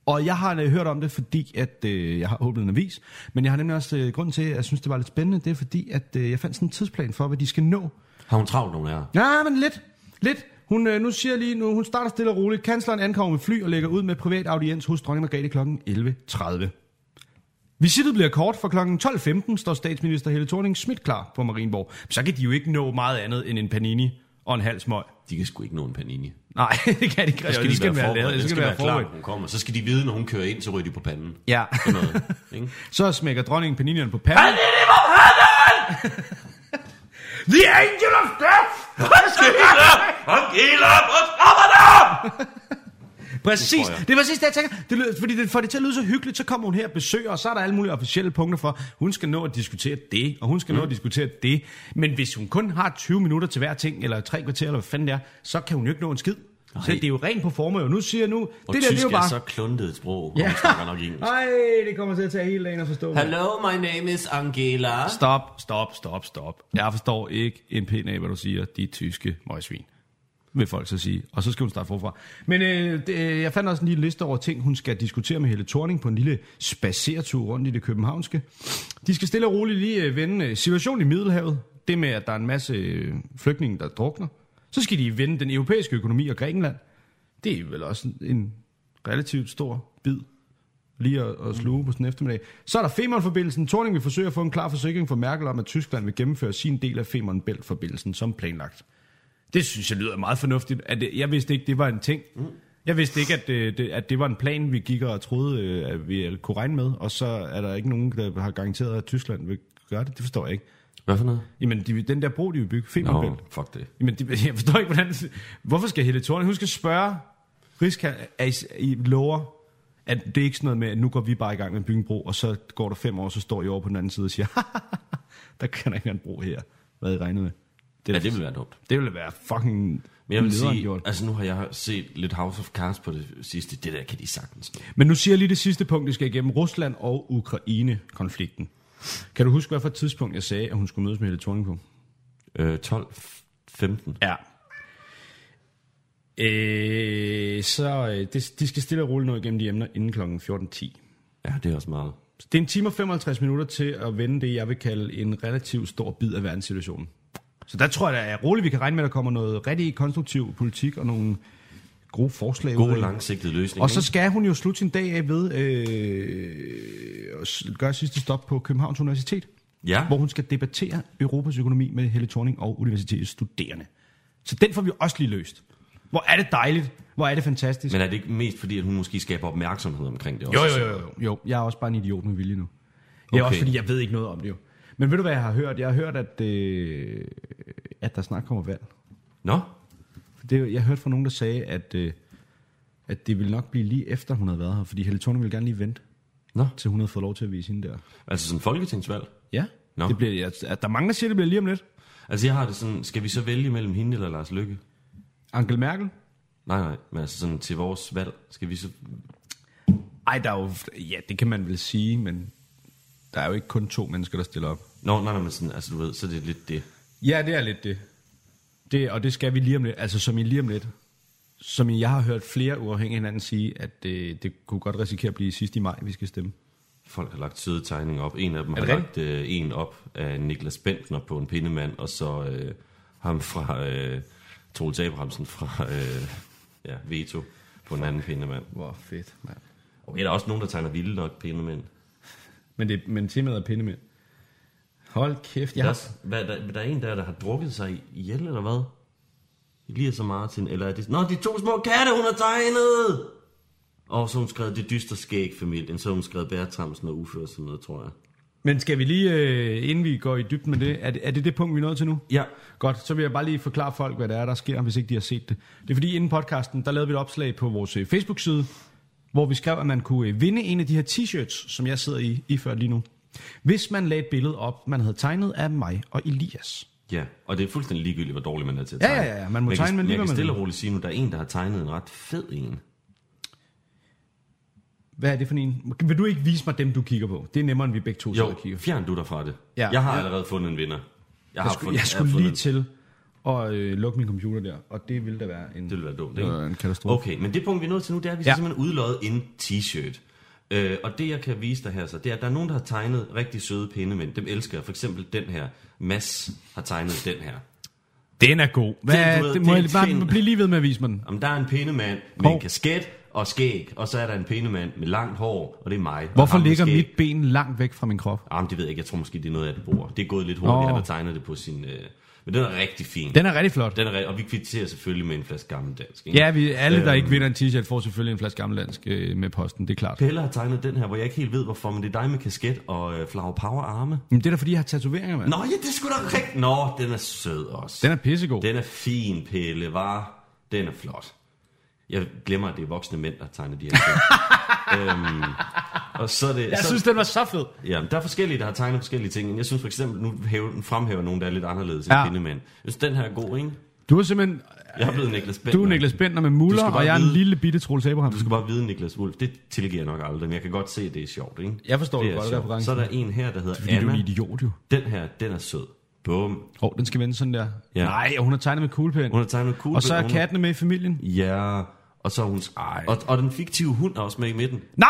Og jeg har øh, hørt om det, fordi at, øh, jeg har åbnet en avis, men jeg har nemlig også øh, grunden til, at jeg synes, det var lidt spændende, det er fordi, at øh, jeg fandt sådan en tidsplan for, hvad de skal nå. Har hun travlt, nogen af jer? Ja, men lidt. Lidt. Hun, øh, nu siger lige, nu, hun starter stille og roligt. Kansleren ankommer med fly og lægger ud med privat audiens hos dronning Margrethe kl. 11.30. Visittet bliver kort, for kl. 12.15 står statsminister Helle thorning Schmidt klar på Marienborg. Så kan de jo ikke nå meget andet end en panini og en halv smøg. De kan sgu ikke nå en panini. Nej, [LAUGHS] det kan de ikke. Så skal de skal være være lavet. Skal være være klar, når hun kommer. Så skal de vide, når hun kører ind, så ryger de på panden. Ja. Noget. ikke? [LAUGHS] Så smækker dronningen paninierne på panden. [LAUGHS] The angel of death! Angela, hvor kommer der? Præcis, Det det, er præcis det, jeg tænker. Det lyder, fordi det får det til at lyde så hyggeligt, så kommer hun her og besøger, og så er der alle mulige officielle punkter for, hun skal nå at diskutere det, og hun skal mm. nå at diskutere det. Men hvis hun kun har 20 minutter til hver ting, eller tre kvarter, eller hvad fanden det er, så kan hun jo ikke nå en skid. Nej. Så det er jo rent på form, og nu siger jeg nu, Og det der, det tysk er jo bare... er så kluntet et sprog, og Ja. nok engelsk. Ej, det kommer til at tage hele dagen at forstå. Hello, my name is Angela. Stop, stop, stop, stop. Jeg forstår ikke en pind af, hvad du siger, de tyske møgsvin. Vil folk så sige. Og så skal hun starte forfra. Men øh, det, øh, jeg fandt også en lille liste over ting, hun skal diskutere med Helle Thorning på en lille spacertur rundt i det københavnske. De skal stille og roligt lige øh, vende øh, situationen i Middelhavet. Det med, at der er en masse flygtninge, der drukner. Så skal de vende den europæiske økonomi og Grækenland. Det er vel også en, relativt stor bid lige at, at sluge på sådan en eftermiddag. Så er der Femern-forbindelsen. Torning vil forsøge at få en klar forsikring fra Merkel om, at Tyskland vil gennemføre sin del af Femern-Bælt-forbindelsen som planlagt. Det synes jeg lyder meget fornuftigt. At jeg vidste ikke, det var en ting. Jeg vidste ikke, at øh, det, at det var en plan, vi gik og troede, øh, at vi kunne regne med. Og så er der ikke nogen, der har garanteret, at Tyskland vil gøre det. Det forstår jeg ikke. Hvad for noget? Jamen, de, den der bro, de vil bygge, Nå, Femern-Bælt. fuck det. Jamen, de, [LAUGHS] jeg forstår ikke, hvordan... Hvorfor skal Helle Thorning... Hun skal spørge Rigskab, at I, I lover, at det er ikke sådan noget med, at nu går vi bare i gang med at bygge en bro, og så går der fem år, så står I over på den anden side og siger, [LAUGHS] der kan der ikke være en bro her. Hvad I regnet med? Ja, det vil være dumt. det ville være fucking Men jeg vil sige, gjort. altså nu har jeg set lidt House of Cards på det sidste. Det der kan de sagtens nå. Men nu siger jeg lige det sidste punkt, vi skal igennem. Rusland og Ukraine-konflikten. Kan du huske, hvad for et tidspunkt jeg sagde, at hun skulle mødes med Helle Thorning på? Øh, 12, 15. Ja. Øh, så øh, det, de skal stille og roligt nå igennem de emner inden kl. 14.10. Ja, det er også meget. Det er en time og 55 minutter til at vende det, jeg vil kalde en relativt stor bid af verdenssituationen. Så der tror jeg, er roligt, vi kan regne med, at der kommer noget rigtig konstruktiv politik og nogle gode forslag. ud Gode, af- langsigtede løsninger. Og så skal hun jo slutte sin dag af ved øh, at gøre sidste stop på Københavns Universitet, Ja, hvor hun skal debattere Europas økonomi med Helle Thorning og universitetets studerende. Så den får vi også lige løst. Hvor er det dejligt. Hvor er det fantastisk. men er det ikke mest fordi, at hun måske skaber opmærksomhed omkring det Jo, også? jo, jo, jo, jo. Jeg er også bare en idiot med vilje nu. Det er Okay. også fordi, jeg ved ikke noget om det jo. Men ved du, hvad jeg har hørt? Jeg har hørt, at, øh, at der snart kommer valg. Nå, Det, jeg hørte fra nogen, der sagde, at, øh, at det ville nok blive lige efter, hun havde været her. Fordi Helle Thorning ville gerne lige vente, Nå. til hun havde fået lov til at vise hende der. altså sådan folketingsvalg. Ja, Nå. det bliver, at, at der er mange, der siger, det bliver lige om lidt. Altså jeg har det sådan, skal vi så vælge mellem hende eller Lars Lykke? Angela Merkel? Nej, nej, men altså sådan til vores valg, skal vi så... Ej, der er jo, ja, det kan man vel sige, men der er jo ikke kun to mennesker, der stiller op. Nå, nej, nej, men sådan, altså du ved, så er det lidt det. Ja, det er lidt det. Det. Og det skal vi lige om lidt. Altså som i lige om lidt. Som i, jeg har hørt flere uafhængige af hinanden sige, at det, det kunne godt risikere at blive sidst i maj, vi skal stemme. Folk har lagt søde tegninger op. En af dem har det lagt øh, en op af Niklas Bentner på en pindemand, og så øh, ham fra øh, Troels Abrahamsen fra øh, ja, Veto på en anden pindemand. Hvor fedt, mand. Okay, der er også nogen, der tegner vilde nok pindemænd. Men, det, men temaet er pindemænd. Hold kæft, jeg Der, har... hvad, der, der er en der, der har drukket sig ihjel, eller hvad? Elias og Martin, eller er det... Nå, de to små katte, hun har tegnet! Og så hun skrevet det dyster skæg familien, så hun skrevet Bertramsen og Uffe og sådan noget, tror jeg. Men skal vi lige, øh, inden vi går i dybden med det, er det, er det det punkt, vi er nået til nu? Ja, Godt, så vil jeg bare lige forklare folk, hvad det er, der sker, hvis ikke de har set det. Det er fordi, inden podcasten, der lavede vi et opslag på vores øh, Facebook-side, hvor vi skrev, at man kunne øh, vinde en af de her t-shirts, som jeg sidder i, i før lige nu. Hvis man lagde et billede op, man havde tegnet af mig og Elias. ja. Og det er fuldstændig ligegyldigt, hvor dårlig man er til at Ja, tegne. ja, ja, man må jeg tegne, men lige jeg kan man stille og roligt sige nu, der er en, der har tegnet en ret fed en. Hvad er det for en? Vil du ikke vise mig dem, du kigger på? Det er nemmere, end vi begge to sidder Jo, og kigger. fjern du dig fra det. Ja. jeg har Ja. allerede fundet en vinder. Jeg, Jeg har skulle, fundet, jeg skulle har lige fundet, til at øh, lukke min computer der, og det ville da være en, Det ville være dumt, det ikke? en katastrofe. Okay, men det punkt, vi er nået til nu, det er, at vi skal Ja. simpelthen udlodde en t-shirt. Øh, og det, jeg kan vise dig her, så, det er, at der er nogen, der har tegnet rigtig søde pindemænd. Dem elsker jeg. For eksempel den her. Mads har tegnet den her. Den er god. Hvad, det, ved, det, det må er jeg bare blive lige ved med at vise mig den. Jamen, der er en pindemand med Hov. en kasket og skæg, og så er der en pindemand med langt hår, og det er mig. Hvorfor ligger skæg. mit ben langt væk fra min krop? Jamen, det ved jeg ikke. Jeg tror måske, det er noget af det bord. Det er gået lidt hurtigt, Nå. han har tegnet det på sin... Øh... Men den er rigtig fin. Den er rigtig flot. Den er, og vi kvitterer selvfølgelig med en flaske gammel dansk. Ikke? Ja, vi, alle, der Øhm. ikke vinder en t-shirt, får selvfølgelig en flaske gammeldansk øh, med posten, det er klart. Pelle har tegnet den her, hvor jeg ikke helt ved hvorfor, men det er dig med kasket og øh, flower power arme. Men det er da fordi, jeg har tatoveringer, mand. Nå, ja, det skulle da rigtigt. Nå, den er sød også. Den er pissegod. Den er fin, Pelle, var. Den er flot. Jeg glemmer, at det er voksne mænd, der tegner de her ting. [LAUGHS] øhm, og så er det... Jeg så, synes, den var så fed. Ja, der er forskellige, der har tegnet forskellige ting. Jeg synes for eksempel, nu hæver, fremhæver nogen, der er lidt anderledes Ja. end pindemænd. Jeg synes, den her er god, ikke? Du er simpelthen... Jeg er blevet Niklas Bentner. Du er Niklas Bentner med muller, og jeg er en vide- lille bitte Troels Abraham. Du skal bare vide, Niklas Wolf, det tilgiver jeg nok aldrig, men jeg kan godt se, at det er sjovt, ikke? Jeg forstår det er godt, referencen. Så er der en her, der hedder Fordi du er Anna. en idiot, jo. Den her, den er sød. Bum. Åh, oh, den skal vende sådan der. Ja. Nej, og hun har tegnet med kuglepen. Hun har tegnet cool. Og så er kattene med i familien. Ja, og så er hun... Ej. Og, og den fiktive hund er også med i midten. Nej!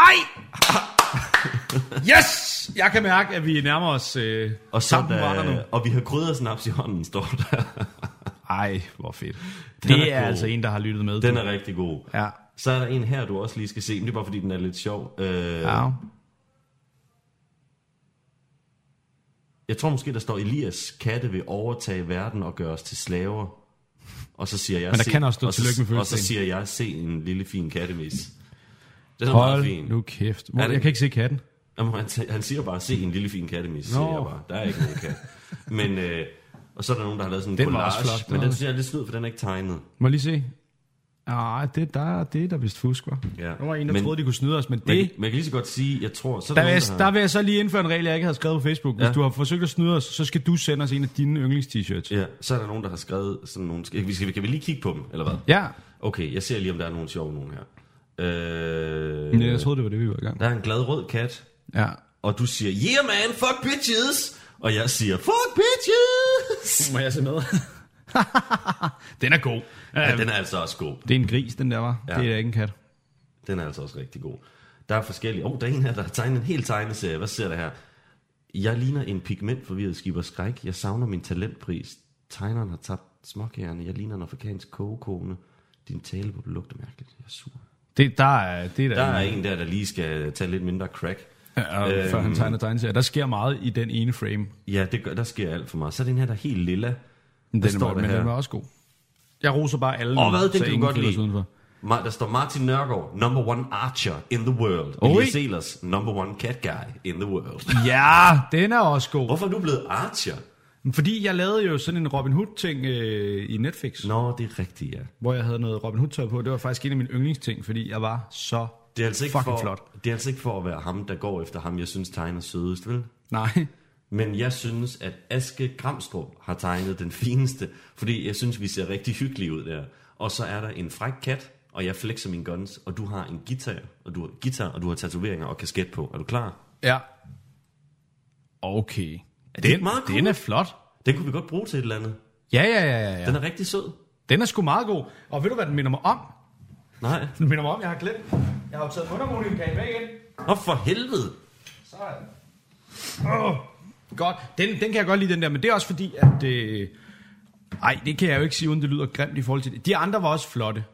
[LAUGHS] [LAUGHS] yes! Jeg kan mærke, at vi nærmer os øh, Og, brænder nu. og vi har kryddersnaps i hånden, står der. [LAUGHS] Ej, hvor fedt. Den Det er er god. altså en, der har lyttet med. Den er rigtig god. Ja. Så er der en her, du også lige skal se, men det er bare fordi, den er lidt sjov. Øh, Ja. Jeg tror måske, der står, Elias katte vil overtage verden og gøre os til slaver. Og så siger jeg... Men der se, kan også stå og så- Og så siger jeg, se en lille fin kattemis. Den er meget Hold fin. nu kæft. Hvor, Er det- jeg kan ikke se katten. Jamen, han, han siger bare, se en lille fin kattemis, siger Nå. jeg bare. Der er ikke nogen kat. Men, øh, og så er der nogen, der har lavet sådan en Den var collage, også flot, den men var den også- synes jeg er lidt snyd, for den er ikke tegnet. Må jeg lige se? Nej, det, der, det er der vist fusk, var. Ja. Der var en, der Men- troede, de kunne snyde os, men Men, det... men jeg kan lige så godt sige, jeg tror, så er Der der, vil, nogen, jeg, der, der har, vil jeg så lige indføre en regel, jeg ikke havde skrevet på Facebook. Hvis Ja. du har forsøgt at snyde os, så skal du sende os en af dine yndlings-t-shirts. ja, så er der nogen, der har skrevet sådan nogle... Skal vi, skal vi, kan vi lige kigge på dem, eller hvad? Ja, Okay, jeg ser lige, om der er nogle sjove nogen her. Øh, men jeg troede, det var det, vi var i gang. Der er en glad rød kat, Ja. og du siger, yeah man, fuck bitches! Og jeg siger, fuck bitches! Må jeg se med? [LAUGHS] den er god. Ja, den er altså også god. Det er en gris, den der var. Ja. Det er ikke en kat. Den er altså også rigtig god. Der er forskellige... Åh, oh, der er en her, der har tegnet en hel tegneserie. Hvad ser der her? Jeg ligner en pigmentforvirret skipper skræk. Jeg savner min talentpris. Tegneren har tabt småkagerne. Jeg ligner en afrikansk kogekone. Din talebub lugter mærkeligt. Er. Det, der er, det er der, Der er en der, der lige skal tage lidt mindre crack. Ja, øh, før han tegner tegneserier. Der sker meget i den ene frame. Ja, det gør, der sker alt for meget. Så er den her, der er helt lilla. Den, står er, der men her? den var også god. Jeg roser bare alle. Nu, hvad? Den kan du godt lide. udenfor. Der står Martin Nørgaard, number one archer in the world. Oi. Elias Elers, number one cat guy in the world. Ja, den er også god. Hvorfor er du blevet archer? Fordi jeg lavede jo sådan en Robin Hood-ting øh, i Netflix, Nå, det er rigtigt, ja. hvor jeg havde noget Robin Hood-tøj på. Det var faktisk en af mine yndlingsting, fordi jeg var så Det er, altså ikke fucking for, flot. det er altså ikke for at være ham, der går efter ham, jeg synes tegner sødest, vel? Nej. Men jeg synes, at Aske Gramstrup har tegnet den fineste, fordi jeg synes, vi ser rigtig hyggelige ud der. Og så er der en fræk kat, og jeg flexer mine guns, og du har en guitar, og du har, guitar, og du har tatoveringer og kasket på. Er du klar? Ja. Okay. Er det den, meget cool? den er flot. Den kunne vi godt bruge til et eller andet. Ja, ja, ja, ja. ja. Den er rigtig sød. Den er sgu meget god. Og ved du, hvad den minder mig om? Nej. [LAUGHS] Den minder mig om, jeg har glemt. Jeg har jo taget mundharmonikaen med igen. Nå, for helvede. Sådan. Åh, godt. Den, den kan jeg godt lide, den der, men det er også fordi, at... Øh, ej, det kan jeg jo ikke sige, uden det lyder grimt i forhold til det. De andre var også flotte.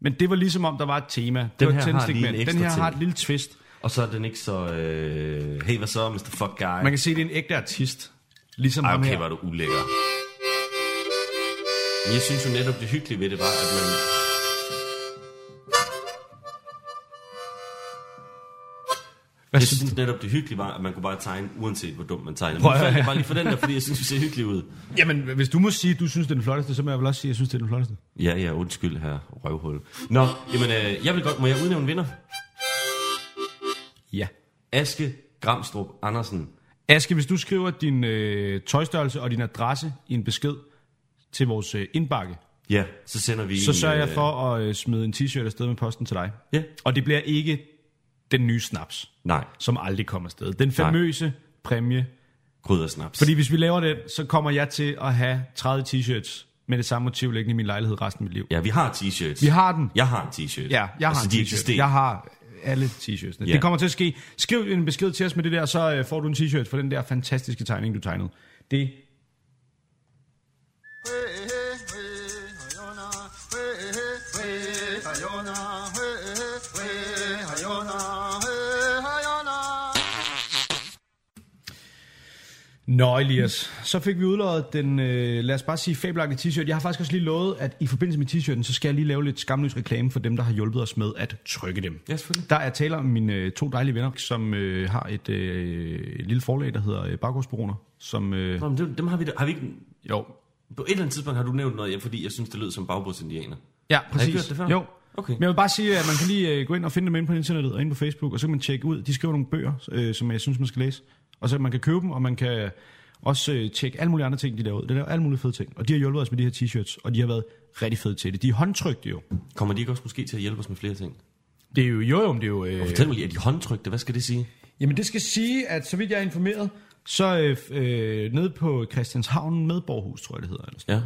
Men det var ligesom om, der var et tema. Det Den var her har lige en ekstra Den her ting. har et lille twist. Og så er den ikke så... Øh, hey, hvad så, Mr. Fuck Guy? Man kan se, det er en ægte artist. Ligesom Ej, ham okay, her. var du ulækker. Men jeg synes jo netop, det hyggelige ved det var, at man... Hvad Jeg synes netop, det hyggelige var, at man kunne bare tegne, uanset hvor dumt man tegner. Prøv Men at jeg bare lige for den der, fordi jeg synes, vi ser hyggelige ud. Jamen, hvis du må sige, at du synes, det er den flotteste, så må jeg vel også sige, at jeg synes, det er den flotteste. Ja, ja, undskyld her, røvhul. Nå, jamen, øh, jeg vil godt, må jeg udnævne vinder? Ja. Aske Gramstrup Andersen. Aske, hvis du skriver din øh, tøjstørrelse og din adresse i en besked til vores øh, indbakke, Ja, så sender vi så en, sørger jeg øh, for at øh, smide en t-shirt afsted med posten til dig. Ja. Og det bliver ikke den nye snaps, Nej, som aldrig kommer afsted. Den famøse præmie. kryddersnaps. Fordi hvis vi laver den, så kommer jeg til at have 30 t-shirts med det samme motiv liggende i min lejlighed resten af mit liv. Ja, vi har t-shirts. Vi har den. Jeg har en t-shirt. Ja, jeg har altså, en t-shirt. Jeg har alle t-shirtsene. Ja. Det kommer til at ske. Skriv en besked til os med det der, så øh, får du en t-shirt for den der fantastiske tegning, du tegnede. Det Nå, Elias, så fik vi udløjet den, øh, lad os bare sige, fabelagtige t-shirt. Jeg har faktisk også lige lovet, at i forbindelse med t-shirten, så skal jeg lige lave lidt skamløs reklame for dem, der har hjulpet os med at trykke dem. Ja, selvfølgelig. Der er tale om mine øh, to dejlige venner, som øh, har et, øh, et lille forlag, der hedder øh, Baggårdsbaroner, som... Øh, Nå, men dem, dem har vi, har vi ikke... jo, På et eller andet tidspunkt har du nævnt noget, ja, fordi jeg synes, det lød som bagbordsindianer. ja, Har I præcis. gjort det før? Jo. Okay. Men jeg vil bare sige, at man kan lige øh, gå ind og finde dem ind på internettet og ind på Facebook, og så kan man tjekke ud. De skriver nogle bøger, øh, som jeg synes, man skal læse. Og så man kan købe dem, og man kan også øh, tjekke alle mulige andre ting, de laver ud. Det er alle mulige fede ting. Og de har hjulpet os med de her t-shirts, og de har været rigtig fede til det. De er håndtrykte jo. Kommer de ikke også måske til at hjælpe os med flere ting? Det er jo, jo, jo, men det er jo... Øh, Fortæl mig lige, er de håndtrykte? Hvad skal det sige? Jamen det skal sige, at så vidt jeg er informeret, så øh, øh, nede på Christianshavn Medborghus, tror jeg det hedder, eller sådan. Ja.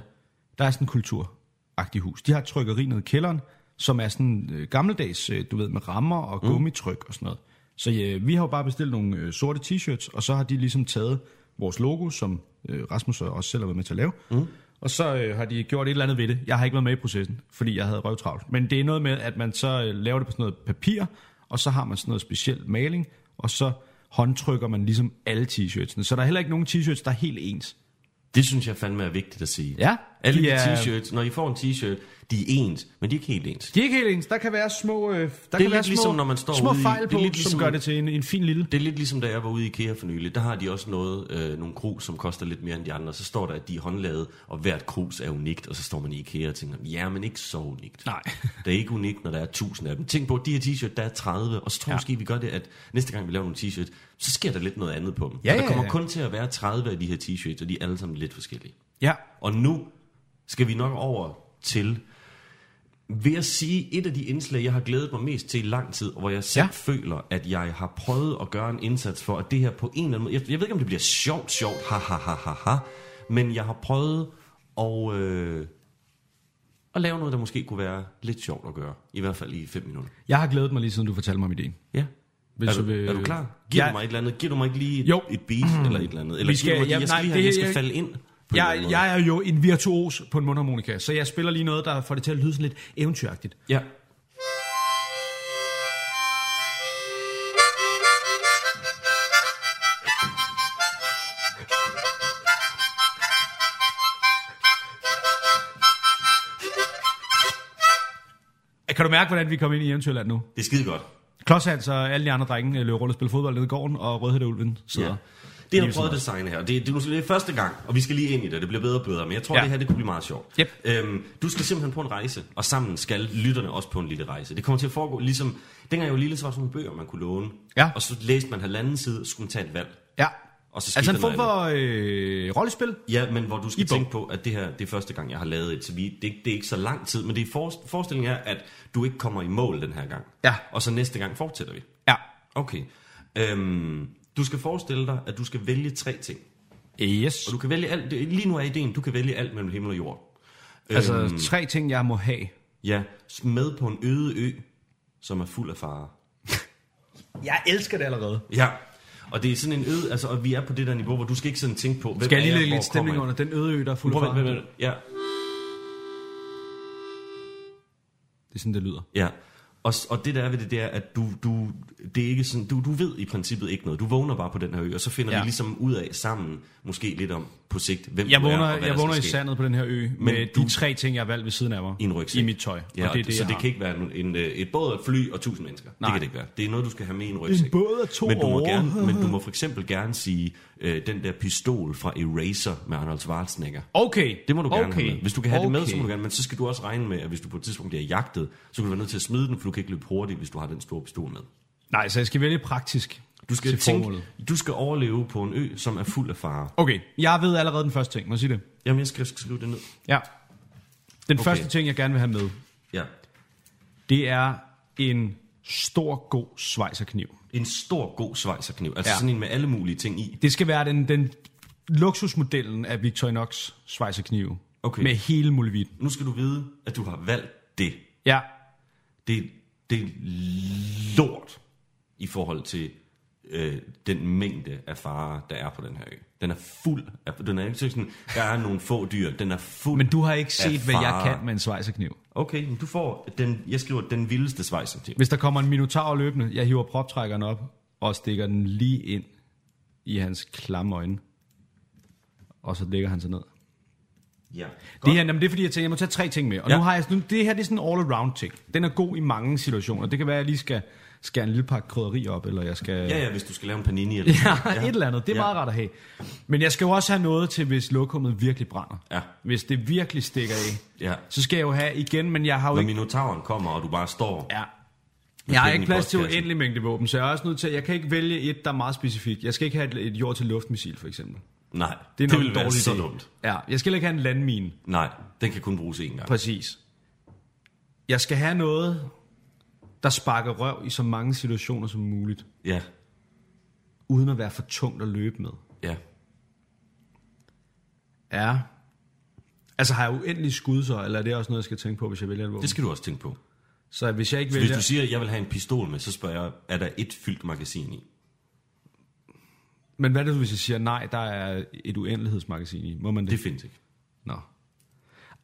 der er sådan en kulturagtig hus. De har et trykkeri nede i kælderen, som er sådan øh, gammeldags, øh, du ved, med rammer og gummitryk og sådan noget. Så øh, vi har jo bare bestilt nogle øh, sorte t-shirts, og så har de ligesom taget vores logo, som øh, Rasmus og også selv har været med til at lave, mm. og så øh, har de gjort et eller andet ved det. Jeg har ikke været med i processen, fordi jeg havde røvtravlt. Men det er noget med, at man så øh, laver det på sådan noget papir, og så har man sådan noget speciel maling, og så håndtrykker man ligesom alle t-shirtsene. Så der er heller ikke nogen t-shirts, der er helt ens. Det synes jeg fandme er vigtigt at sige. Ja. Alle De de, er- t-shirts, når I får en t-shirt, de er ens, men de er ikke helt ens. De er ikke helt ens. Der kan være små, øh, der kan lidt være små, ligesom, når man står små ude fejl det er på, lidt som ligesom- gør det til en, en fin lille. Det er lidt ligesom, da jeg var ude i IKEA for nylig. Der har de også noget, øh, nogle krus, som koster lidt mere end de andre. Så står der, at de er håndlavet, og hvert krus er unikt. Og så står man i IKEA og tænker, ja, men ikke så unikt. Nej. Det er ikke unikt, når der er tusind af dem. Tænk på, at de her t-shirt, der er 30. Og så tror jeg Ja. måske, vi gør det, at næste gang vi laver nogle t-shirt, så sker der lidt noget andet på dem. Ja, og der ja, kommer ja. kun til at være 30 af de her t-shirts, og de er alle sammen lidt forskellige. Ja. Og nu skal vi nok over til, vil jeg sige, et af de indslag, jeg har glædet mig mest til i lang tid, og hvor jeg selv Ja. føler, at jeg har prøvet at gøre en indsats for, at det her på en eller anden måde, jeg, jeg ved ikke, om det bliver sjovt, sjovt, ha, ha, ha, ha, ha, men jeg har prøvet at, øh, at lave noget, der måske kunne være lidt sjovt at gøre, i hvert fald i fem minutter. Jeg har glædet mig lige siden du fortalte mig om ideen. Ja. Hvis er, du vil- er du klar? Giver Ja. du mig et eller andet? Giver du mig ikke lige et, Jo. et beat eller et eller andet? Eller Vi skal- giver du mig, ja, jeg skal nej, lige have, det- jeg skal jeg- falde ind på Jeg, måde. jeg er jo en virtuos på en mundharmonika, så jeg spiller lige noget, der får det til at lyde sådan lidt eventyragtigt. Ja. Kan du mærke, hvordan vi kommer ind i eventyrland nu? Det er skide godt. Klodshans og alle de andre drenge øh, løber rundt og spiller fodbold nede i gården, og Rødhætte Ulven sidder. Ja. Det har prøvet at designe her. Det, det, er måske det er første gang, og vi skal lige ind i det. Det bliver bedre og bedre, men jeg tror, Ja. det her det kunne blive meget sjovt. Yep. Øhm, du skal simpelthen på en rejse, og sammen skal lytterne også på en lille rejse. Det kommer til at foregå ligesom... Dengang jeg var lille, så var der sådan nogle bøger, man kunne låne. Ja. Og så læste man halvanden side, og så skulle man tage et valg. Ja. Og så Altså en form for øh, rollespil? Ja, men hvor du skal I bog. tænke på, at det her det er første gang, jeg har lavet et, så vi, det, det er ikke så lang tid, men det er for, forestillingen er, at du ikke kommer i mål den her gang. Ja. Og så næste gang fortsætter vi. Ja. Okay. Øhm, du skal forestille dig, at du skal vælge tre ting. Yes. Og du kan vælge alt, lige nu er ideen, du kan vælge alt mellem himmel og jord. Altså Øhm, tre ting, jeg må have. ja, med på en øde ø, som er fuld af farer. [LAUGHS] Jeg elsker det allerede. Ja, og det er sådan en øde, altså, og vi er på det der niveau, hvor du skal ikke sådan tænke på, hvem Skal jeg lige lægge lidt stemning under den øde ø, der er fuld af Prøv, at- far? vent, vent, vent. Ja, Det er sådan, det lyder. Ja, og, og det der er ved det, det er, at du, du, det er ikke sådan, du, du ved i princippet ikke noget. Du vågner bare på den her ø, og så finder Ja. vi ligesom ud af sammen, måske lidt om på sigt, hvem Jeg du er, vågner, og hvad jeg vågner i sandet på den her ø Men med du- de tre ting, jeg har valgt ved siden af mig. I en rygsæk. I mit tøj. Ja, og det er det, så det har. kan ikke være en, en, øh, et båd, et fly og tusind mennesker. Nej. Det kan det ikke være. Det er noget, du skal have med i en rygsæk. En båd og to men du må årer. gerne, Men du må for eksempel gerne sige, øh, den der pistol fra Eraser med Arnold Schwarzenegger. Okay. Det må du gerne okay. have med. Hvis du kan have okay. det med, så må du gerne. Men så skal du også regne med, at hvis du på et tidspunkt bliver jagtet, så kan du være nødt til at smide den, for du kan ikke løbe hurtigt, hvis du har den store pistol med. Nej, så jeg skal vælge praktisk Du skal, tænke, du skal overleve på en ø, som er fuld af farer. Okay, jeg ved allerede den første ting. Må jeg sige det? Jamen, jeg skal skrive det ned. Ja. Den Okay. første ting, jeg gerne vil have med, Ja. det er en stor, god svejserkniv. En stor, god svejserkniv. Altså Ja. sådan en med alle mulige ting i. Det skal være den, den luksusmodellen af Victorinox svejserkniv. Okay. Med hele muligheden. Nu skal du vide, at du har valgt det. Ja, Det, det er lort i forhold til øh, den mængde af farer, der er på den her ø. Den er fuld af... Den er ikke sådan, der er nogle få dyr. Den er fuld men du har ikke set, hvad jeg kan med en svejserkniv. Okay, men du får... Den, jeg skriver den vildeste svejserkniv. Hvis der kommer en minotaur løbende, jeg hiver proptrækkeren op og stikker den lige ind i hans klamme øjne. Og så lægger han sig ned. Ja. Det her, jamen, det er fordi, jeg tænker, jeg må tage tre ting med. Og ja. Nu har jeg, nu, det her det er sådan en all-around ting. Den er god i mange situationer. Det kan være, at jeg lige skal skære en lille pakke krydderi op, eller jeg skal... Ja, ja, hvis du skal lave en panini eller [LAUGHS] Ja, ja, et eller andet. Det er ja. meget rart at have. Men jeg skal jo også have noget til, hvis lokummet virkelig brænder. Ja. Hvis det virkelig stikker af, Ja. så skal jeg jo have igen, men jeg har jo Når ikke... minotauren kommer, og du bare står... Ja. Jeg har ikke plads til uendelig mængde våben, så jeg er også nødt til, jeg kan ikke vælge et, der er meget specifikt. Jeg skal ikke have et, et jord-til-luft-missil, for eksempel. Nej, Det er det ville være så idé. dumt. Ja, jeg skal ikke have en landmine. Nej, den kan kun bruges én gang. Præcis. Jeg skal have noget, der sparker røv i så mange situationer som muligt, Ja, uden at være for tungt at løbe med. ja. Ja. Altså har jeg uendelig skud så, eller er det også noget, jeg skal tænke på, hvis jeg vælger et våben? Det skal du også tænke på. Så hvis jeg ikke Så hvis du siger, at jeg vil have en pistol med, så spørger jeg, er der et fyldt magasin i? Men hvad er det, hvis jeg siger, nej, der er et uendelighedsmagasin i? Må man det? Det findes ikke. Nå.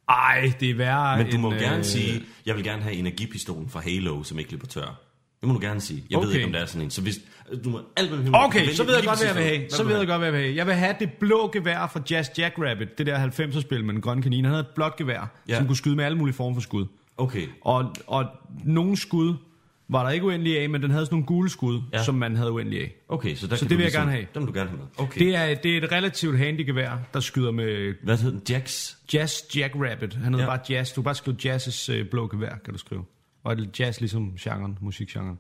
Ej, det er værre Men du må end, gerne øh, sige, jeg vil gerne have energipistolen fra Halo, som ikke løber tør. Det må du gerne sige. Jeg okay. ved ikke, om der er sådan en. Så hvis, du må alt og Okay, så ved jeg godt, hvad jeg vil have. Så ved jeg godt, hvad jeg vil have. Jeg vil have det blå gevær fra Jazz Jackrabbit, det der 90'er-spil med den grønne kanin. Han havde et blåt gevær, ja. som kunne skyde med alle mulige former for skud. Okay, Og, og nogle skud var der ikke uendelig af, men den havde sådan nogle gule skud, Ja. som man havde uendelig af. okay. Så, der Så det vil jeg gerne have. Den vil du gerne have med. Okay. Det er, det er et relativt handy gevær, der skyder med Hvad hedder den? Jax? Jazz Jackrabbit. Han hedder Ja. bare Jazz. Du kan bare skrive Jazz's øh, blå gevær, kan du skrive. Og det er jazz ligesom genren, musikgenren.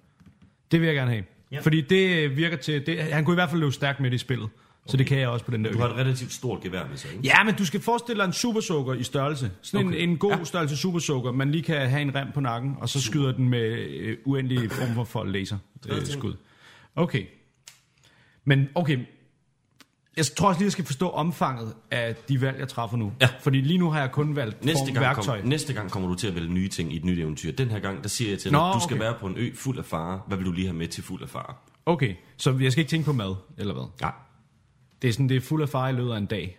Det vil jeg gerne have. Ja. Fordi det øh, virker til... Det, han kunne i hvert fald løbe stærkt midt i spillet. Så det kan jeg også på den der Du har et relativt stort gevær med sig, ikke? Ja, men du skal forestille dig en supersukker i størrelse. Sådan Okay. en, en god Ja. ja. størrelse supersukker, man lige kan have en rem på nakken, og så skyder den med øh, uendelige former for laser øh, skud. Okay. Men okay, jeg tror også lige, jeg skal forstå omfanget af de valg, jeg træffer nu. Ja. Fordi lige nu har jeg kun valgt Næste form gang, værktøj. kom, næste gang kommer du til at vælge nye ting i et nyt eventyr. Den her gang, der siger jeg til dig, Nå, du skal okay. være på en ø fuld af fare. Hvad vil du lige have med til fuld af fare? Okay, så jeg skal ikke tænke på mad, eller hvad? Nej, Det er sådan, det er fuld af fare i løbet af en dag,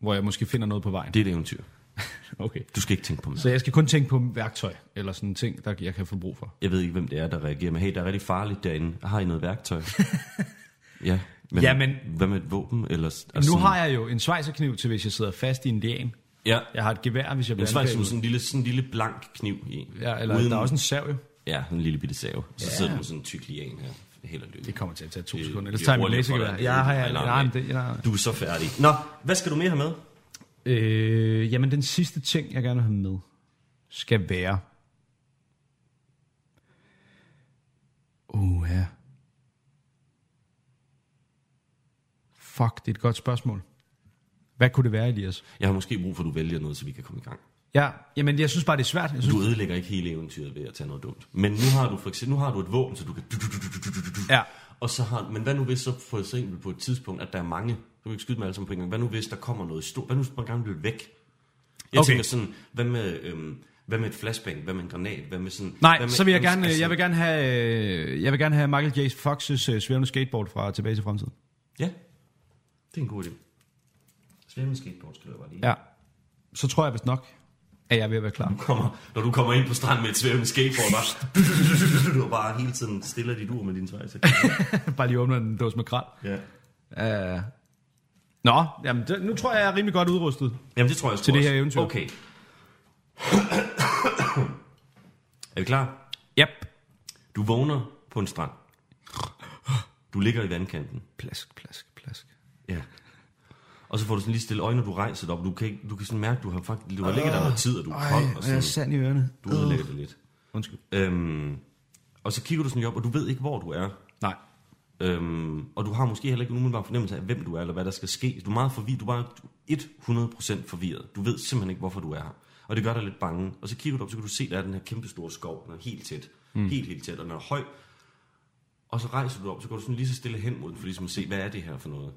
hvor jeg måske finder noget på vejen. det er et eventyr. [LAUGHS] Okay. Du skal ikke tænke på mig. Så jeg skal kun tænke på værktøj, eller sådan ting, der jeg kan få brug for. Jeg ved ikke, hvem det er, der reagerer. Men hey, der er rigtig farligt derinde. Har I noget værktøj? [LAUGHS] ja. Men, Jamen- Hvad med et våben? Eller, altså Nu sådan- har jeg jo en svejserkniv til, hvis jeg sidder fast i en lian. Ja, Jeg har et gevær, hvis jeg en bliver som angrebet. sådan en lille, sådan en lille blank kniv i. Ja, eller Uden... der er også en sav jo. Ja, en lille bitte save. Så Ja. sidder du med sådan en tyk lian her. Held og lykke. Det kommer til at tage to sekunder. Det tager er hurtigt for læsegevær. Ja, har jeg. Nej, det, nej. Du er så færdig. Nå, hvad skal du mere have med? Øh, jamen, den sidste ting, jeg gerne vil have med, skal være... Uh, ja. Fuck, det er et godt spørgsmål. Hvad kunne det være, Elias? Jeg har måske brug for, at du vælger noget, så vi kan komme i gang. Ja, jamen, jeg synes bare, det er svært. Jeg synes, Du ødelægger ikke hele eventyret ved at tage noget dumt. Men nu har du for eksempel, nu har du et våben, så du kan... Ja. Og så har, men hvad nu hvis så for eksempel på et tidspunkt, at der er mange, du kan ikke skyde dem alle sammen på en gang, hvad nu hvis der kommer noget stort, hvad nu hvis man gerne vil væk? Jeg Okay. tænker sådan, hvad med, øhm, hvad med et flashbang, hvad med en granat, hvad med sådan... Nej, hvad med, så vil jeg hvad gerne, altså- jeg vil gerne have, øh, jeg vil gerne have Michael J. Fox's øh, svævende skateboard fra Tilbage til Fremtiden. Ja, det er en god idé. Svævende skateboard skal du bare lige. Ja. Så tror jeg vist nok, at jeg er ved at være klar. Kommer, når du kommer ind på stranden med et svævende skateboard, bare, du bare hele tiden stiller dit ur med din svejse. [LAUGHS] bare lige åbner en dåse med kral. ja. Uh, nå, jamen, det, nu tror jeg, jeg er rimelig godt udrustet. Jamen det tror jeg sgu Til det også. her eventyr. Okay. er vi klar? Yep. Du vågner på en strand. Du ligger i vandkanten. Plask, plask, plask. Ja. Og så får du sådan lige stille øjne, du rejser dig op. Du kan, ikke, du kan sådan mærke, du har faktisk, du har ligget der noget tid, og du er kold, og jeg er sand i ørerne. du ødelægger det lidt. Undskyld. Øhm, og så kigger du sådan op, og du ved ikke, hvor du er. Nej. Øhm, og du har måske heller ikke nogen fornemmelse af, hvem du er, eller hvad der skal ske. Du er meget forvirret. Du er bare 100% forvirret. Du ved simpelthen ikke, hvorfor du er her. Og det gør dig lidt bange. Og så kigger du op, så kan du se, der er den her kæmpe store skov. Den er helt tæt. Mm. Helt, helt tæt, og den er høj. Og så rejser du op, så går du sådan lige så stille hen mod den, for ligesom at se, hvad er det her for noget.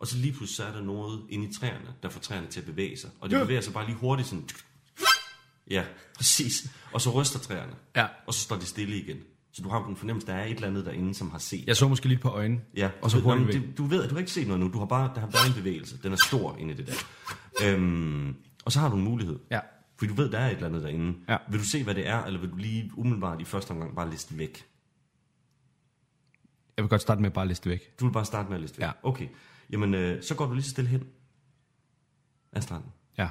Og så lige pludselig så er der noget inde i træerne, der får træerne til at bevæge sig. Og det Ja. bevæger sig bare lige hurtigt sådan... Ja, præcis. Og så ryster træerne. Ja. Og så står de stille igen. Så du har en fornemmelse, der er et eller andet derinde, som har set Jeg så måske lige på øjnene. Ja, Og så jamen, det, du ved, at du har ikke set noget nu. Du har bare, der har været en bevægelse. Den er stor inde i det der. Øhm, og så har du en mulighed. Ja. Fordi du ved, der er et eller andet derinde. Ja. Vil du se, hvad det er, eller vil du lige umiddelbart i første omgang bare liste væk? Jeg vil godt starte med at bare liste væk. Du vil bare starte med at liste væk? Ja. Okay. Jamen, øh, så går du lige så stille hen af stranden. Ja.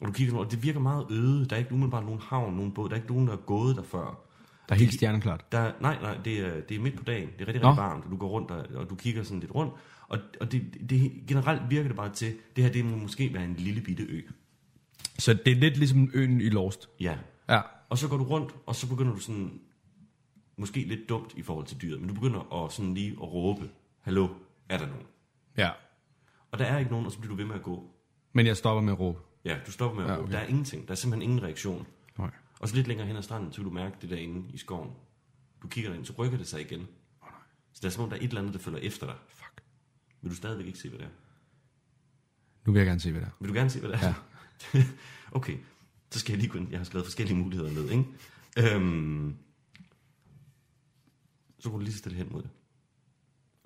Og du kigger og det virker meget øde. Der er ikke umiddelbart nogen havn, nogen båd. Der er ikke nogen, der er gået der før. Der er helt stjerneklart. Der, nej, nej, det er, det er midt på dagen. Det er rigtig, Nå. rigtig varmt, og du går rundt, og, og du kigger sådan lidt rundt. Og, og det, det, generelt virker det bare til, det her det må måske være en lille bitte ø. Så det er lidt ligesom øen i Lost. Ja. Ja. Og så går du rundt, og så begynder du sådan, måske lidt dumt i forhold til dyret, men du begynder at sådan lige at råbe, hallo, er der nogen? Ja. Og der er ikke nogen, og så bliver du ved med at gå. Men jeg stopper med at råbe. Ja, du stopper med at Ja, råbe. okay. Der er ingenting. Der er simpelthen ingen reaktion. Nej. Og så lidt længere hen ad stranden, så vil du mærke det der inde i skoven. Du kigger derind, så rykker det sig igen. Så der er som om, der er et eller andet, der følger efter dig. Fuck. Vil du stadigvæk ikke se, hvad det er? Nu vil jeg gerne se, hvad det er. Vil du gerne se, hvad det er? Ja. [LAUGHS] okay, så skal jeg lige ind. Jeg har skrevet forskellige muligheder ned, ikke? Øhm, så går du lige så stille hen mod det.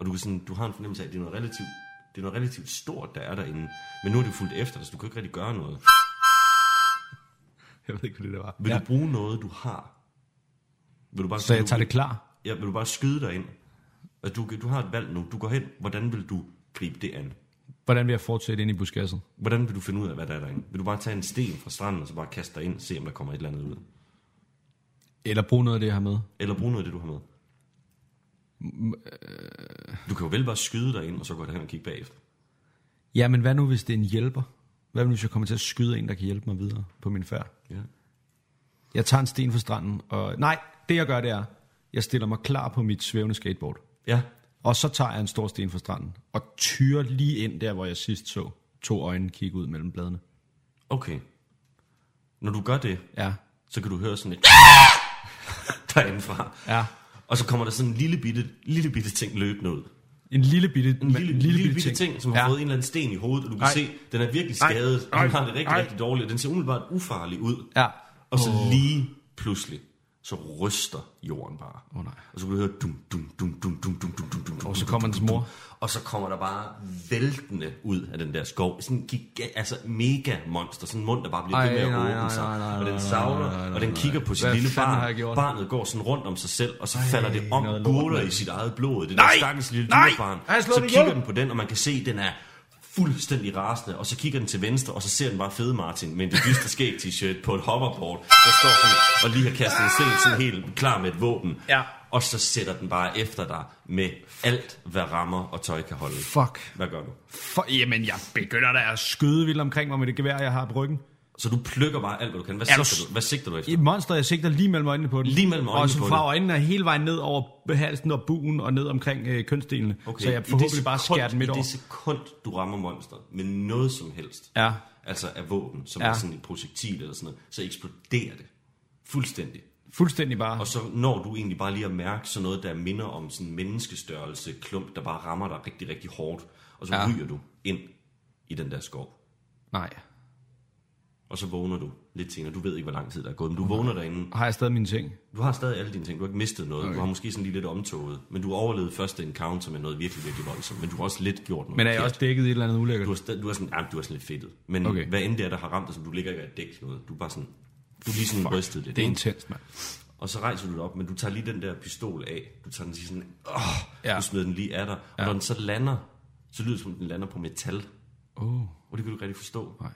Og du, kan sådan, du har en fornemmelse af, at det er noget relativt, det er noget relativt stort, der er derinde. Men nu er det fuldt efter så du kan ikke rigtig gøre noget. Jeg ved ikke, hvad det der var. Vil Ja. du bruge noget, du har? Vil du bare Så jeg tager det klar. Ja, vil du bare skyde dig ind? Altså, du, du har et valg nu. Du går hen. Hvordan vil du gribe det an? Hvordan vil jeg fortsætte ind i buskasset? Hvordan vil du finde ud af, hvad der er derinde? Vil du bare tage en sten fra stranden, og så bare kaste dig ind og se, om der kommer et eller andet ud? Eller bruge noget af det, jeg har med. Eller bruge noget af det, du har med? Du kan jo vel bare skyde dig ind, og så gå derhen og kigge bagefter. Ja, men hvad nu, hvis det er en hjælper? Hvad nu, hvis jeg kommer til at skyde en, der kan hjælpe mig videre på min færd? Ja. Jeg tager en sten fra stranden, og... Nej, det jeg gør, det er, jeg stiller mig klar på mit svævende skateboard. Ja, Og så tager jeg en stor sten fra stranden, og tyrer lige ind der, hvor jeg sidst så to øjne kigge ud mellem bladene. okay. Når du gør det, Ja. så kan du høre sådan et [LAUGHS] derindefra. Ja. Og så kommer der sådan en lille bitte, lille bitte ting løbende ud. En lille bitte, En lille, lille, lille bitte ting, som har ja. fået en eller anden sten i hovedet, og du kan Ej. se, den er virkelig Ej. skadet. Ej. Den har det rigtig, Ej. rigtig dårligt, og den ser umiddelbart ufarlig ud. Ja. Og så lige pludselig, så ryster jorden bare. Åh, nej. Og så kan du høre dum, dum, dum, dum, dum, dum, dum, dum, dum, Og så kommer dum. mor. Og så kommer der bare væltende ud af den der skov. Sådan en giga, altså mega monster. Sådan en mund, der bare bliver ved med at åbne sig. Og den savler, og den kigger på sit Hvad lille barn. Barnet går sådan rundt om sig selv, og så falder det om, guler i sit eget blod. Det der stakkels lille dyrebarn. Slået Så kigger den på den, og man kan se, den er fuldstændig rasende, og så kigger den til venstre, og så ser den bare fede Martin med en dyster skæg t-shirt på et hoverboard, der står sådan, og lige har kastet en sten sådan helt klar med et våben. Ja. Og så sætter den bare efter dig med alt, hvad rammer og tøj kan holde. Fuck. Hvad gør du? For, jamen, jeg begynder da at skyde vildt omkring mig med det gevær, jeg har på ryggen. Så du plukker bare alt, hvad du kan. Hvad, Er du sigter, s- du, hvad sigter du efter? Et monster, jeg sigter lige mellem øjnene på den. Lige mellem øjnene og så på fra øjnene hele vejen ned over halsen og buen og ned omkring øh, kønsdelene. Okay. Så jeg i forhåbentlig bare sekund- skærer den midt I over. det sekund, du rammer monsteret med noget som helst, Ja. altså af våben, som Ja. er sådan et projektil eller sådan noget, så eksploderer det. Fuldstændig. Fuldstændig bare. Og så når du egentlig bare lige at mærke sådan noget, der minder om sådan en menneskestørrelse klump, der bare rammer dig rigtig, rigtig hårdt. Og så ja. ryger du ind i den der skov. Nej. Og så vågner du lidt senere. Du ved ikke, hvor lang tid der er gået, men du vågner derinde. Har jeg stadig mine ting? Du har stadig alle dine ting. Du har ikke mistet noget. Okay. Du har måske sådan lige lidt omtoget. Men du overlevede første encounter med noget virkelig, virkelig voldsomt. Men du har også lidt gjort noget Men er jeg forkert. også dækket i et eller andet ulækkert? Du er, du er sådan, ja, du er sådan lidt fedtet. Men Okay. okay. hvad end det er, der har ramt dig, så du ligger ikke af dæk noget. Du er bare sådan, du er lige sådan rystet lidt. Det er intenst, mand. Og så rejser du dig op, men du tager lige den der pistol af. Du tager den lige sådan, åh, Ja. du smider den lige af dig. Og Ja. når den så lander, så lyder det som, om den lander på metal. Oh. Og det kan du ikke rigtig forstå. Nej.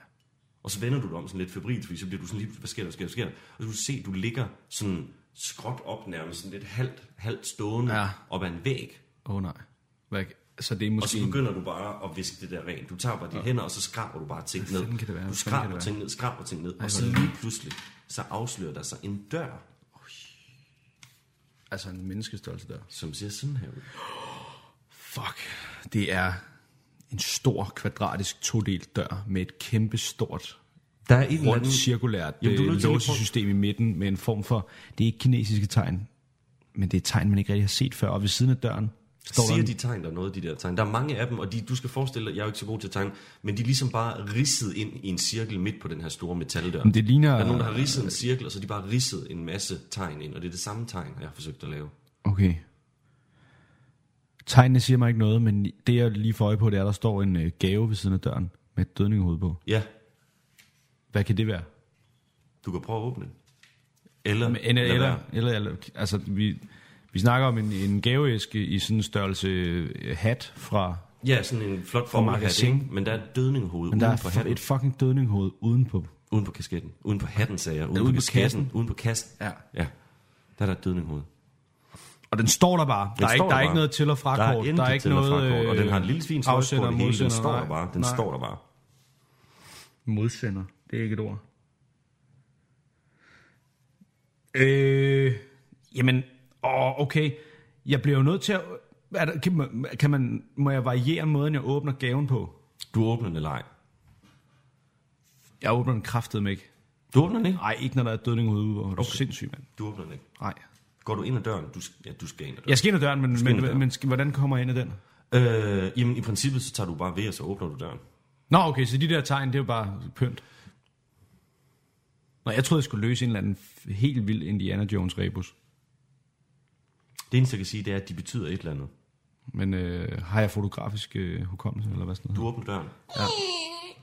Og så vender du dig om sådan lidt febrilt, fordi så bliver du sådan lige, hvad sker der, hvad sker der, hvad sker der? Og så kan du se, du ligger sådan skråt op nærmest, sådan lidt halvt, halvt stående Ja. ja. op ad en væg. Åh oh, nej. Hvad, så det er Og måske... så begynder du bare at viske det der rent. Du tager bare dine hænder, og så skraber du bare ting ned. kan det være? Du skraber ting ned, skraber ting ned. hvor Og så lige pludselig, så afslører der sig en dør, Altså en menneskestørrelse der. som ser sådan her ud. Fuck. Det er en stor kvadratisk todelt dør med et kæmpe stort Der er eller rundt anden... cirkulært Jamen, øh, låsesystem i midten med en form for... Det er ikke kinesiske tegn, men det er tegn, man ikke rigtig har set før. Og ved siden af døren står der Siger en, de tegn, der er noget af de der tegn. Der er mange af dem, og de, du skal forestille dig, jeg er jo ikke så god til at tegne, men de er ligesom bare ridset ind i en cirkel midt på den her store metaldør. Men det ligner- Der er nogen, der har ridset en cirkel, og så de bare ridset en masse tegn ind, og det er det samme tegn, jeg har forsøgt at lave. Okay. Tegnene siger mig ikke noget, men det jeg lige får øje på, det er, at der står en øh, gave ved siden af døren med et dødningehoved på. Ja, Hvad kan det være? du kan prøve at åbne den. Eller, Men, eller, lad eller, være. eller, eller, altså, vi, vi snakker om en, en gaveæske i sådan en størrelse øh, hat fra... Ja, sådan en flot bowlerhat, magasin. ikke? Men der er et dødningehoved Men der uden er på fu- hatten. et fucking dødningehoved udenpå. Uden på kasketten. Uden på hatten, sagde jeg. Uden, ude på på kasketten. kassen. Uden på kassen. Ja. Ja. Der er der et dødningehoved. Og den står der bare. Der er, ikke, der der er ikke noget til- og frakort. Der er intet der er ikke til og noget frakort, og den har en øh, lille fin sløjfe afsender, på det hele. Den står der bare. Den Nej. står der bare. Modsender. Det er ikke et ord. Øh, jamen, åh, okay. Jeg bliver jo nødt til at... Er der, kan, man, kan man, må jeg variere måden, jeg åbner gaven på? Du åbner den eller ej? Jeg åbner den kraftet ikke. Du åbner den ikke? Nej, ikke når der er dødning ude. Er du okay. sindssyg, mand. Du åbner den ikke. Nej. Går du ind ad døren? Du, ja, du skal ind ad døren. Jeg skal ind ad døren, men, men, døren. men skal, hvordan kommer jeg ind ad den? Øh, jamen, i princippet, så tager du bare ved, og så åbner du døren. Nå, okay, så de der tegn, det er jo bare pynt. Nå, jeg troede, jeg skulle løse en eller anden helt vild Indiana Jones rebus. Det eneste, jeg kan sige, det er, at de betyder et eller andet. Men øh, har jeg fotografisk øh, hukommelse, eller hvad sådan noget? Du åbner døren. Ja.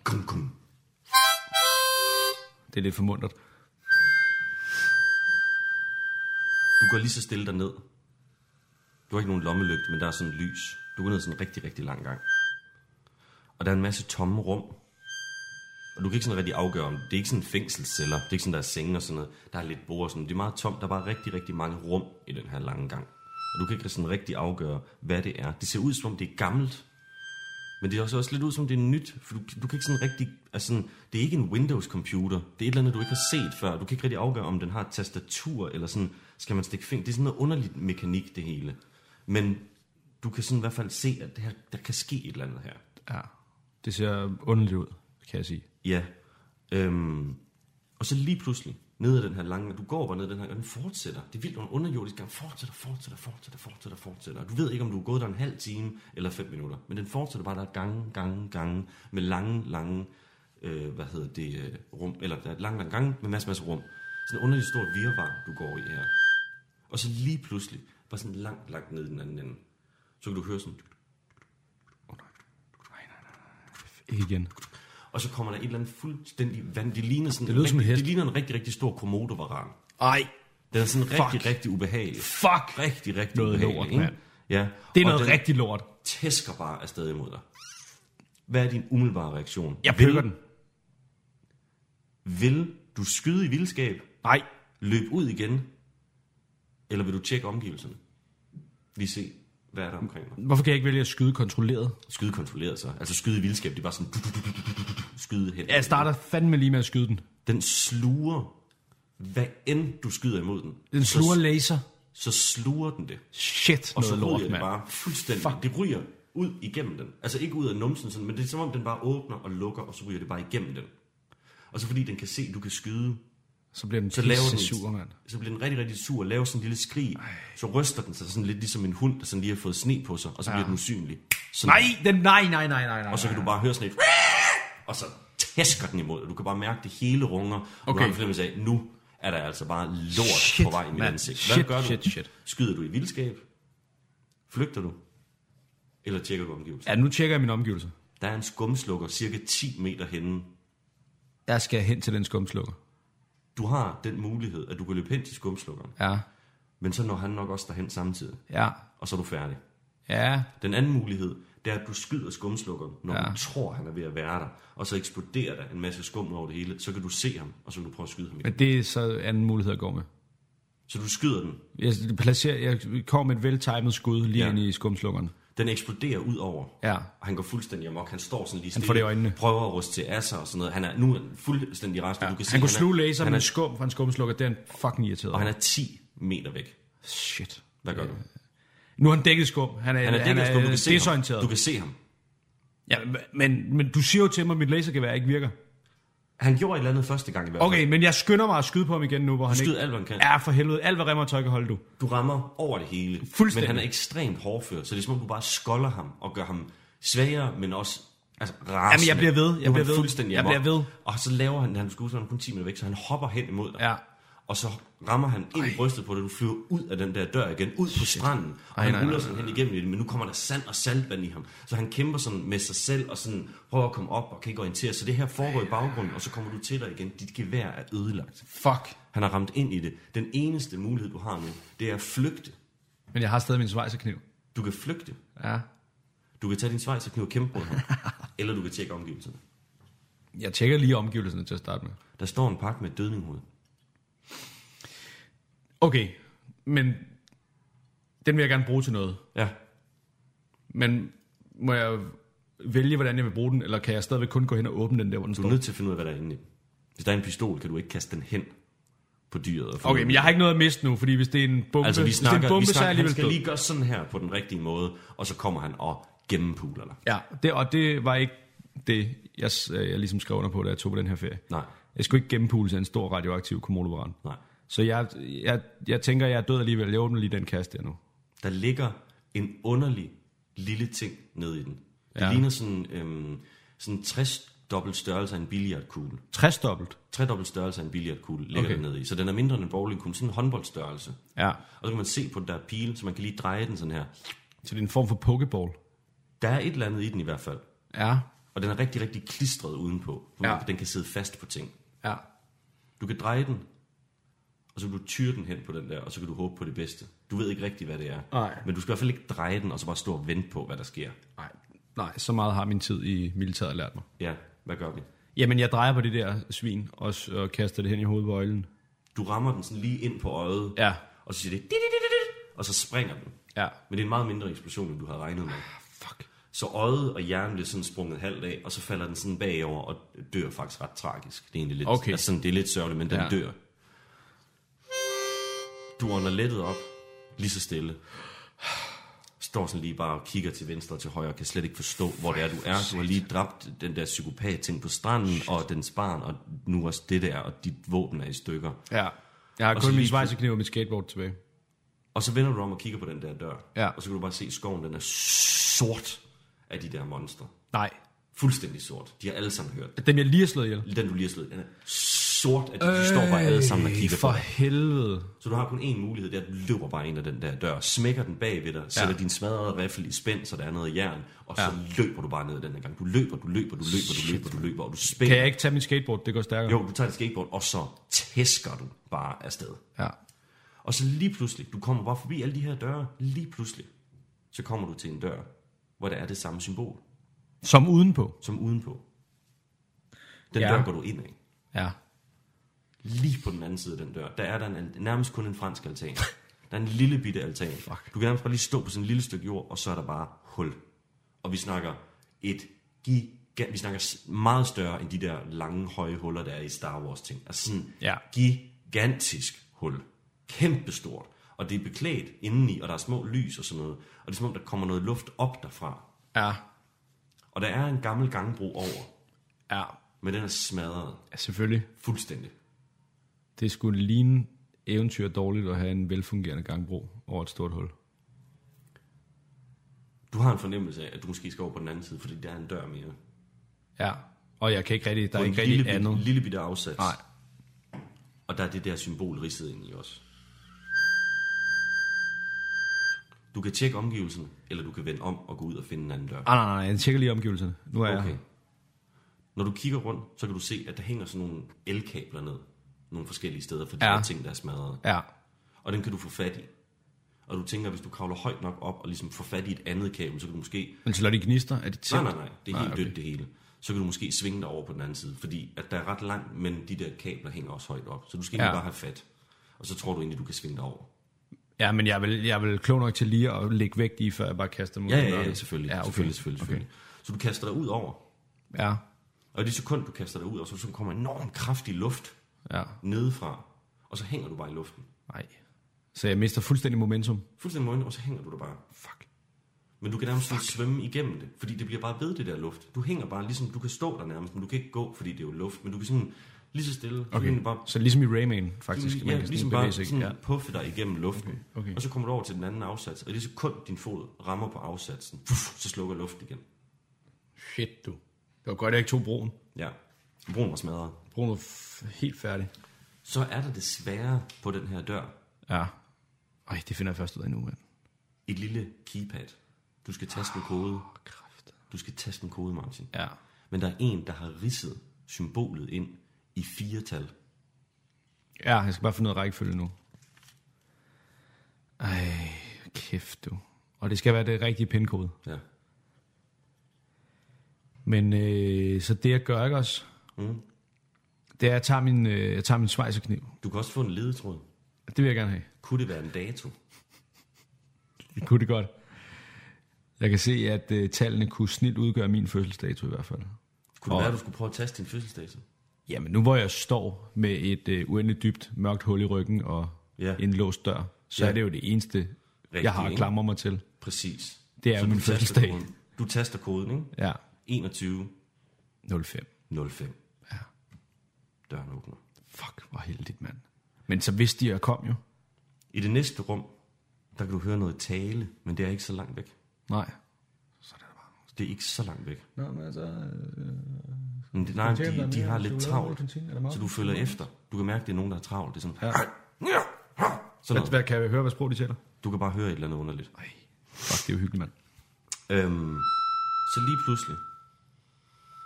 Kum, kum. Det er lidt for Du går lige så stille derned. Du har ikke nogen lommelygte, men der er sådan lys. Du går ned sådan en rigtig, rigtig lang gang. Og der er en masse tomme rum. Og du kan ikke sådan rigtig afgøre om det er ikke sådan fængselsceller. Det er ikke sådan, der er senge og sådan noget. Der er lidt bord og sådan. Det er meget tomt. Der er bare rigtig, rigtig mange rum i den her lange gang. Og du kan ikke sådan rigtig afgøre, hvad det er. Det ser ud som om det er gammelt. Men det er også, også lidt ud som om det er nyt. For du, du kan ikke sådan rigtig... Altså, sådan, det er ikke en Windows-computer. Det er et eller andet, du ikke har set før. Du kan ikke rigtig afgøre, om den har et tastatur, eller sådan... Skal man stikke fingre? Det er sådan noget underligt mekanik, det hele. Men du kan sådan i hvert fald se, at det her, der kan ske et eller andet her. Ja. Det ser underligt ud, kan jeg sige. Ja. Øhm, og så lige pludselig, ned ad den her lange, du går bare ned ad den her, og den fortsætter. Det er vildt, en underjordisk gang. Fortsætter, fortsætter, fortsætter, fortsætter, fortsætter. Og du ved ikke, om du er gået der en halv time eller fem minutter. Men den fortsætter bare, der er gange, gange, gange, med lange, lange, øh, hvad hedder det, øh, rum, eller der er lange, lange gange med masser, masser rum. Sådan en underligt stort virvar, du går i her. Og så lige pludselig, bare sådan langt, langt ned i den anden ende, så kan du høre sådan, Ikke igen. og så kommer der et eller andet fuldstændig vand. Det ligner, sådan Det lyder en som rigtig, det ligner en rigtig, rigtig stor komodovaran. Ej, Den er sådan Fuck. rigtig, rigtig ubehagelig. fuck. Rigtig, rigtig Noget ubehagelig. lort, ikke? Ja. Det er Og noget rigtig lort. tæsker bare afsted imod dig. Hvad er din umiddelbare reaktion? Jeg vil, pykker den. Vil du skyde i vildskab, Nej. løbe ud igen, eller vil du tjekke omgivelserne? Lige se, hvad er der omkring dig? Hvorfor kan jeg ikke vælge at skyde kontrolleret? Skyde kontrolleret sig. Altså skyde i vildskab, det er bare sådan... Skyde hen. Jeg starter fandme lige med at skyde den. Den sluger, hvad end du skyder imod den. Den så- sluger laser. Så sluger den det. Shit, Og så noget ryger lort, det bare fuldstændig. Fuck. Det ryger ud igennem den. Altså ikke ud af numsen, sådan, men det er som om, den bare åbner og lukker, og så ryger det bare igennem den. Og så fordi den kan se, at du kan skyde, Så bliver den så laver den, sur, mand. så bliver den rigtig, rigtig sur og laver sådan en lille skrig. Så ryster den sig sådan lidt ligesom en hund, der sådan lige har fået sne på sig, og så bliver den usynlig. Sådan, Nej, den, nej, nej, nej, nej, nej. Og så kan du bare høre sådan et... Og så tæsker den imod, og du kan bare mærke, det hele runger. Og du Okay. har en fornemmelse af, nu er der altså bare lort Shit, på vej i mit ansigt. Shit, gør du? shit, shit. Skyder du i vildskab? Flygter du? Eller tjekker du omgivelsen? Ja, nu tjekker jeg min omgivelser. Der er en skumslukker cirka 10 meter henne. Jeg skal hen til den skumslukker. Du har den mulighed, at du kan løbe hen til skumslukkeren. Ja, Men så når han nok også derhen samtidig. ja, Og så er du færdig. ja. Den anden mulighed, det er, at du skyder skumslukkeren, når Ja. du tror, han er ved at være der. Og så eksploderer der en masse skum over det hele. Så kan du se ham, og så kan du prøve at skyde ham igen. Men det er så anden mulighed at gå med. Så du skyder den. Jeg, placerer, jeg kommer med et veltimet skud lige. Ja. ind i skumslukkeren. Den eksploderer ud over. Ja. Og han går fuldstændig amok. Han står sådan lige Han får det i øjnene. Prøver at ryste til asser og sådan noget. Han er nu han fuldstændig rest. Ja. Du kan se, han kunne sluge laser han med er, skum fra en skumslukker. Det er han fucking irriteret Og han er 10 meter væk. Shit. Hvad gør du? Nu er han dækket skum. Han er, Han er dækket skum. Du kan se ham. Du kan se ham. Ja, men, men du siger jo til mig, at mit lasergevær ikke virker. Han gjorde et eller andet første gang i hvert fald. Okay, men jeg skynder mig at skyde på ham igen nu, hvor han Skyd ikke... alt, hvad han kan. Ja, for helvede. Alt, hvad remmer og tøj kan holde, du. Du rammer over det hele. Fuldstændig. Men han er ekstremt hårdført, så det er som om, du bare skolder ham og gør ham svagere, men også altså, rasende. Jamen, jeg bliver ved. Jeg er bliver ved. Fuldstændig Jeg bliver ved. Og så laver han, han skulle kun 10 meter væk, så han hopper hen imod dig. Ja. Og så rammer han ind i brystet på dig, du flyver ud af den der dør igen, ud på stranden. Og han ruller sådan hen igennem det, men nu kommer der sand og saltvand i ham. Så han kæmper sådan med sig selv og sådan prøver at komme op og kan ikke orientere. Så det her foregår i baggrunden, og så kommer du til dig igen. Dit gevær er ødelagt. Fuck. Han har ramt ind i det. Den eneste mulighed, du har nu, det er at flygte. Men jeg har stadig min svejserkniv. Du kan flygte. Ja. Du kan tage din svejs og knive og kæmpe mod ham. [LAUGHS] eller du kan tjekke omgivelserne. Jeg tjekker lige omgivelserne til at starte med. Der står en pakke med et dødninghoved. Okay, men den vil jeg gerne bruge til noget. Ja. Men må jeg vælge, hvordan jeg vil bruge den, eller kan jeg stadigvæk kun gå hen og åbne den der, hvor den Du er står? nødt til at finde ud af, hvad der er inde i den. Hvis der er en pistol, kan du ikke kaste den hen på dyret. Og Okay, men jeg har ikke noget at miste nu, fordi hvis det er en bombe, Altså, vi hvis det er snakker, en bombe vi så er jeg snakker han skal død. lige gøre sådan her på den rigtige måde, og så kommer han og gennempuler dig. Ja, det, og det var ikke det, jeg, jeg ligesom skrev under på, da jeg tog på den her ferie. Nej, Jeg skulle ikke gennempules af en stor radioaktiv komodovaran. nej. Så jeg, jeg, jeg tænker, jeg er død alligevel. Jeg åbner lige den kasse der nu. Der ligger en underlig lille ting nede i den. Det Ja. ligner sådan, øhm, sådan 60 dobbelt størrelse af en billiardkugle. 60 dobbelt. 3 dobbelt størrelse af en billiardkugle ligger Okay. okay. nede i. Så den er mindre end en bowlingkugle, sådan en håndboldstørrelse. Ja. Og så kan man se på den der pile, så man kan lige dreje den sådan her. Så det er en form for pokeball. Der er et eller andet i den i hvert fald. Ja. Og den er rigtig, rigtig klistret udenpå. Ja. Den kan sidde fast på ting. Ja. Du kan dreje den, og så vil du tyre den hen på den der, og så kan du håbe på det bedste. Du ved ikke rigtigt, hvad det er. Nej. Men du skal i hvert fald ikke dreje den, og så bare stå og vente på, hvad der sker. Nej, nej, så meget har min tid i militæret lært mig. Ja, hvad gør vi? Jamen, jeg drejer på det der svin, og, s- og kaster det hen i hovedet på øjlen. Du rammer den sådan lige ind på øjet, Ja, og så siger det, "Dit, dit, dit, dit", og så springer den. ja. Men det er en meget mindre eksplosion, end du havde regnet med. Fuck. Så øjet og hjernen bliver sådan sprunget halvt af, og så falder den sådan bagover og dør faktisk ret tragisk. Det er egentlig lidt, Okay. altså sådan, det er lidt sørgeligt, men den ja. dør. Du ånder lettet op, lige så stille. Står sådan lige bare og kigger til venstre og til højre, og kan slet ikke forstå, hvor det er, du er. Du har lige dræbt den der psykopat ting på stranden, og dens barn, og nu også det der, og dit våben er i stykker. Ja. Jeg har Og kun min svejsekniv og mit skateboard tilbage. Og så vender du om og kigger på den der dør, Ja. og så kan du bare se, at skoven den er sort af de der monstre. Nej. Fuldstændig sort. De har alle sammen hørt. Dem jeg lige har slået ihjel. Den du lige har slået, den er sort af de, de står bare alle sammen og kigger for på dig. helvede. Så du har kun én mulighed, det er, at du løber bare ind ad den der dør, smækker den bag ved dig, sætter din smadrede riffel i spænd, så der er noget jern, og så Ja. løber du bare ned ad den her gang. Du løber, du løber, du løber, du løber, du løber, og du spænder. Kan jeg ikke tage mit skateboard? Det går stærkere. Jo, du tager dit skateboard, og så tæsker du bare afsted. Ja. Og så lige pludselig, du kommer bare forbi alle de her døre, lige pludselig, så kommer du til en dør, hvor der er det samme symbol, Som udenpå. som udenpå. Den Ja. dør går du ind af. Ja. Lige på den anden side af den dør, der er der en, nærmest kun en fransk altan. Der er en lille bitte altan. Fuck. Du kan nærmest bare lige stå på sådan en lille stykke jord, og så er der bare hul. Og vi snakker et giga, vi snakker meget større end de der lange, høje huller, der er i Star Wars ting. Altså sådan Ja. gigantisk hul. Kæmpestort. Og det er beklædt indeni, og der er små lys og sådan noget. Og det er som om, der kommer noget luft op derfra. Ja. Og der er en gammel gangbro over, Ja. men den er smadret ja selvfølgelig. fuldstændig. Det skulle ligne eventyr dårligt at have en velfungerende gangbro over et stort hul. Du har en fornemmelse af, at du måske skal over på den anden side, fordi der er en dør mere. Ja. Og jeg kan ikke rigtig, der er ikke lille, rigtig bit- andet. lille bitte afsats. Nej. Og der er det der symbol ridset ind i også. Du kan tjekke omgivelserne, eller du kan vende om og gå ud og finde en anden dør. Ah, nej, nej, nej, jeg tjekker lige omgivelserne. Nu er Okay. jeg Når du kigger rundt, så kan du se, at der hænger sådan nogle elkabler ned. Nogle forskellige steder for de Ja. ting, der er smadret. Ja. Og den kan du få fat i. Og du tænker, hvis du kravler højt nok op og ligesom får fat i et andet kabel, så kan du måske... Men så de gnister? Er de Nej, tændt? nej, nej. Det er helt okay. dødt det hele. Så kan du måske svinge dig over på den anden side, fordi at der er ret langt, men de der kabler hænger også højt op. Så du skal Ja. bare have fat. Og så tror du egentlig, du kan svinge dig over. Ja, men jeg vil, jeg vil klog nok til lige at lægge vægt i, før jeg bare kaster dem ud. Ja, ja, ja, selvfølgelig. Ja, okay. selvfølgelig, selvfølgelig, Okay. selvfølgelig. Så du kaster dig ud over. Ja, Og i det sekund, du kaster dig ud, og så, så kommer enormt kraftig luft ja. nedefra. Og så hænger du bare i luften. Nej. Så jeg mister fuldstændig momentum. Fuldstændig måne, og så hænger du der bare. Fuck. Men du kan nærmest sådan svømme igennem det, fordi det bliver bare ved det der luft. Du hænger bare ligesom, du kan stå der nærmest, men du kan ikke gå, fordi det er jo luft. Men du kan sådan lige så stille, så Okay. du bare Så ligesom i Rayman, faktisk. ja, man kan ligesom bare sig. sådan Ja. puffe dig igennem luften. Okay, okay. Og så kommer du over til den anden afsats, og det sekund, din fod rammer på afsatsen, puff, så slukker luften igen. Shit, du. Det var godt, at jeg ikke tog broen. Ja, broen var smadret. F- helt færdig. Så er der desværre på den her dør Ja. Ej, det finder jeg først ud af nu, mand. et lille keypad. Du skal taste en kode. Kraft. Du skal taste en kode, Martin. Ja. Men der er en, der har ridset symbolet ind i fire tal. Ja, jeg skal bare finde noget rækkefølge nu. Ej, kæft du. Og det skal være det rigtige pindkode. Ja. Men øh, så det jeg gør, ikke også? Mm. Det er, at jeg tager min, øh, jeg tager min svejserkniv. Du kan også få en ledetråd. Det vil jeg gerne have. Kunne det være en dato? Det kunne det godt. Jeg kan se, at øh, tallene kunne snit udgøre min fødselsdato i hvert fald. Kunne det være, at du skulle prøve at taste din fødselsdato? Jamen, nu hvor jeg står med et øh, uendeligt dybt mørkt hul i ryggen og Ja. en låst dør, så Ja. er det jo det eneste, Rigtigt, jeg har at klamre mig til. Præcis. Det er Så jo min fødselsdag. koden. Du taster koden, ikke? Ja, 21 05. 05. Ja. Døren åbner. Fuck, hvor heldigt, mand. Men så vidste de, at jeg kom jo. I det næste rum, der kan du høre noget tale, men det er ikke så langt væk. Nej. Det er ikke så langt væk. Nå, men altså... Men det, nej, de, de har lidt travlt, så du følger efter. Du kan mærke, at det er nogen, der er travlt. Det er sådan, Ja. sådan Hvad, hvad, kan jeg høre, hvad sprog de taler? Du kan bare høre et eller andet underligt. Ej, fuck, det er jo hyggeligt, mand. Øhm, så lige pludselig,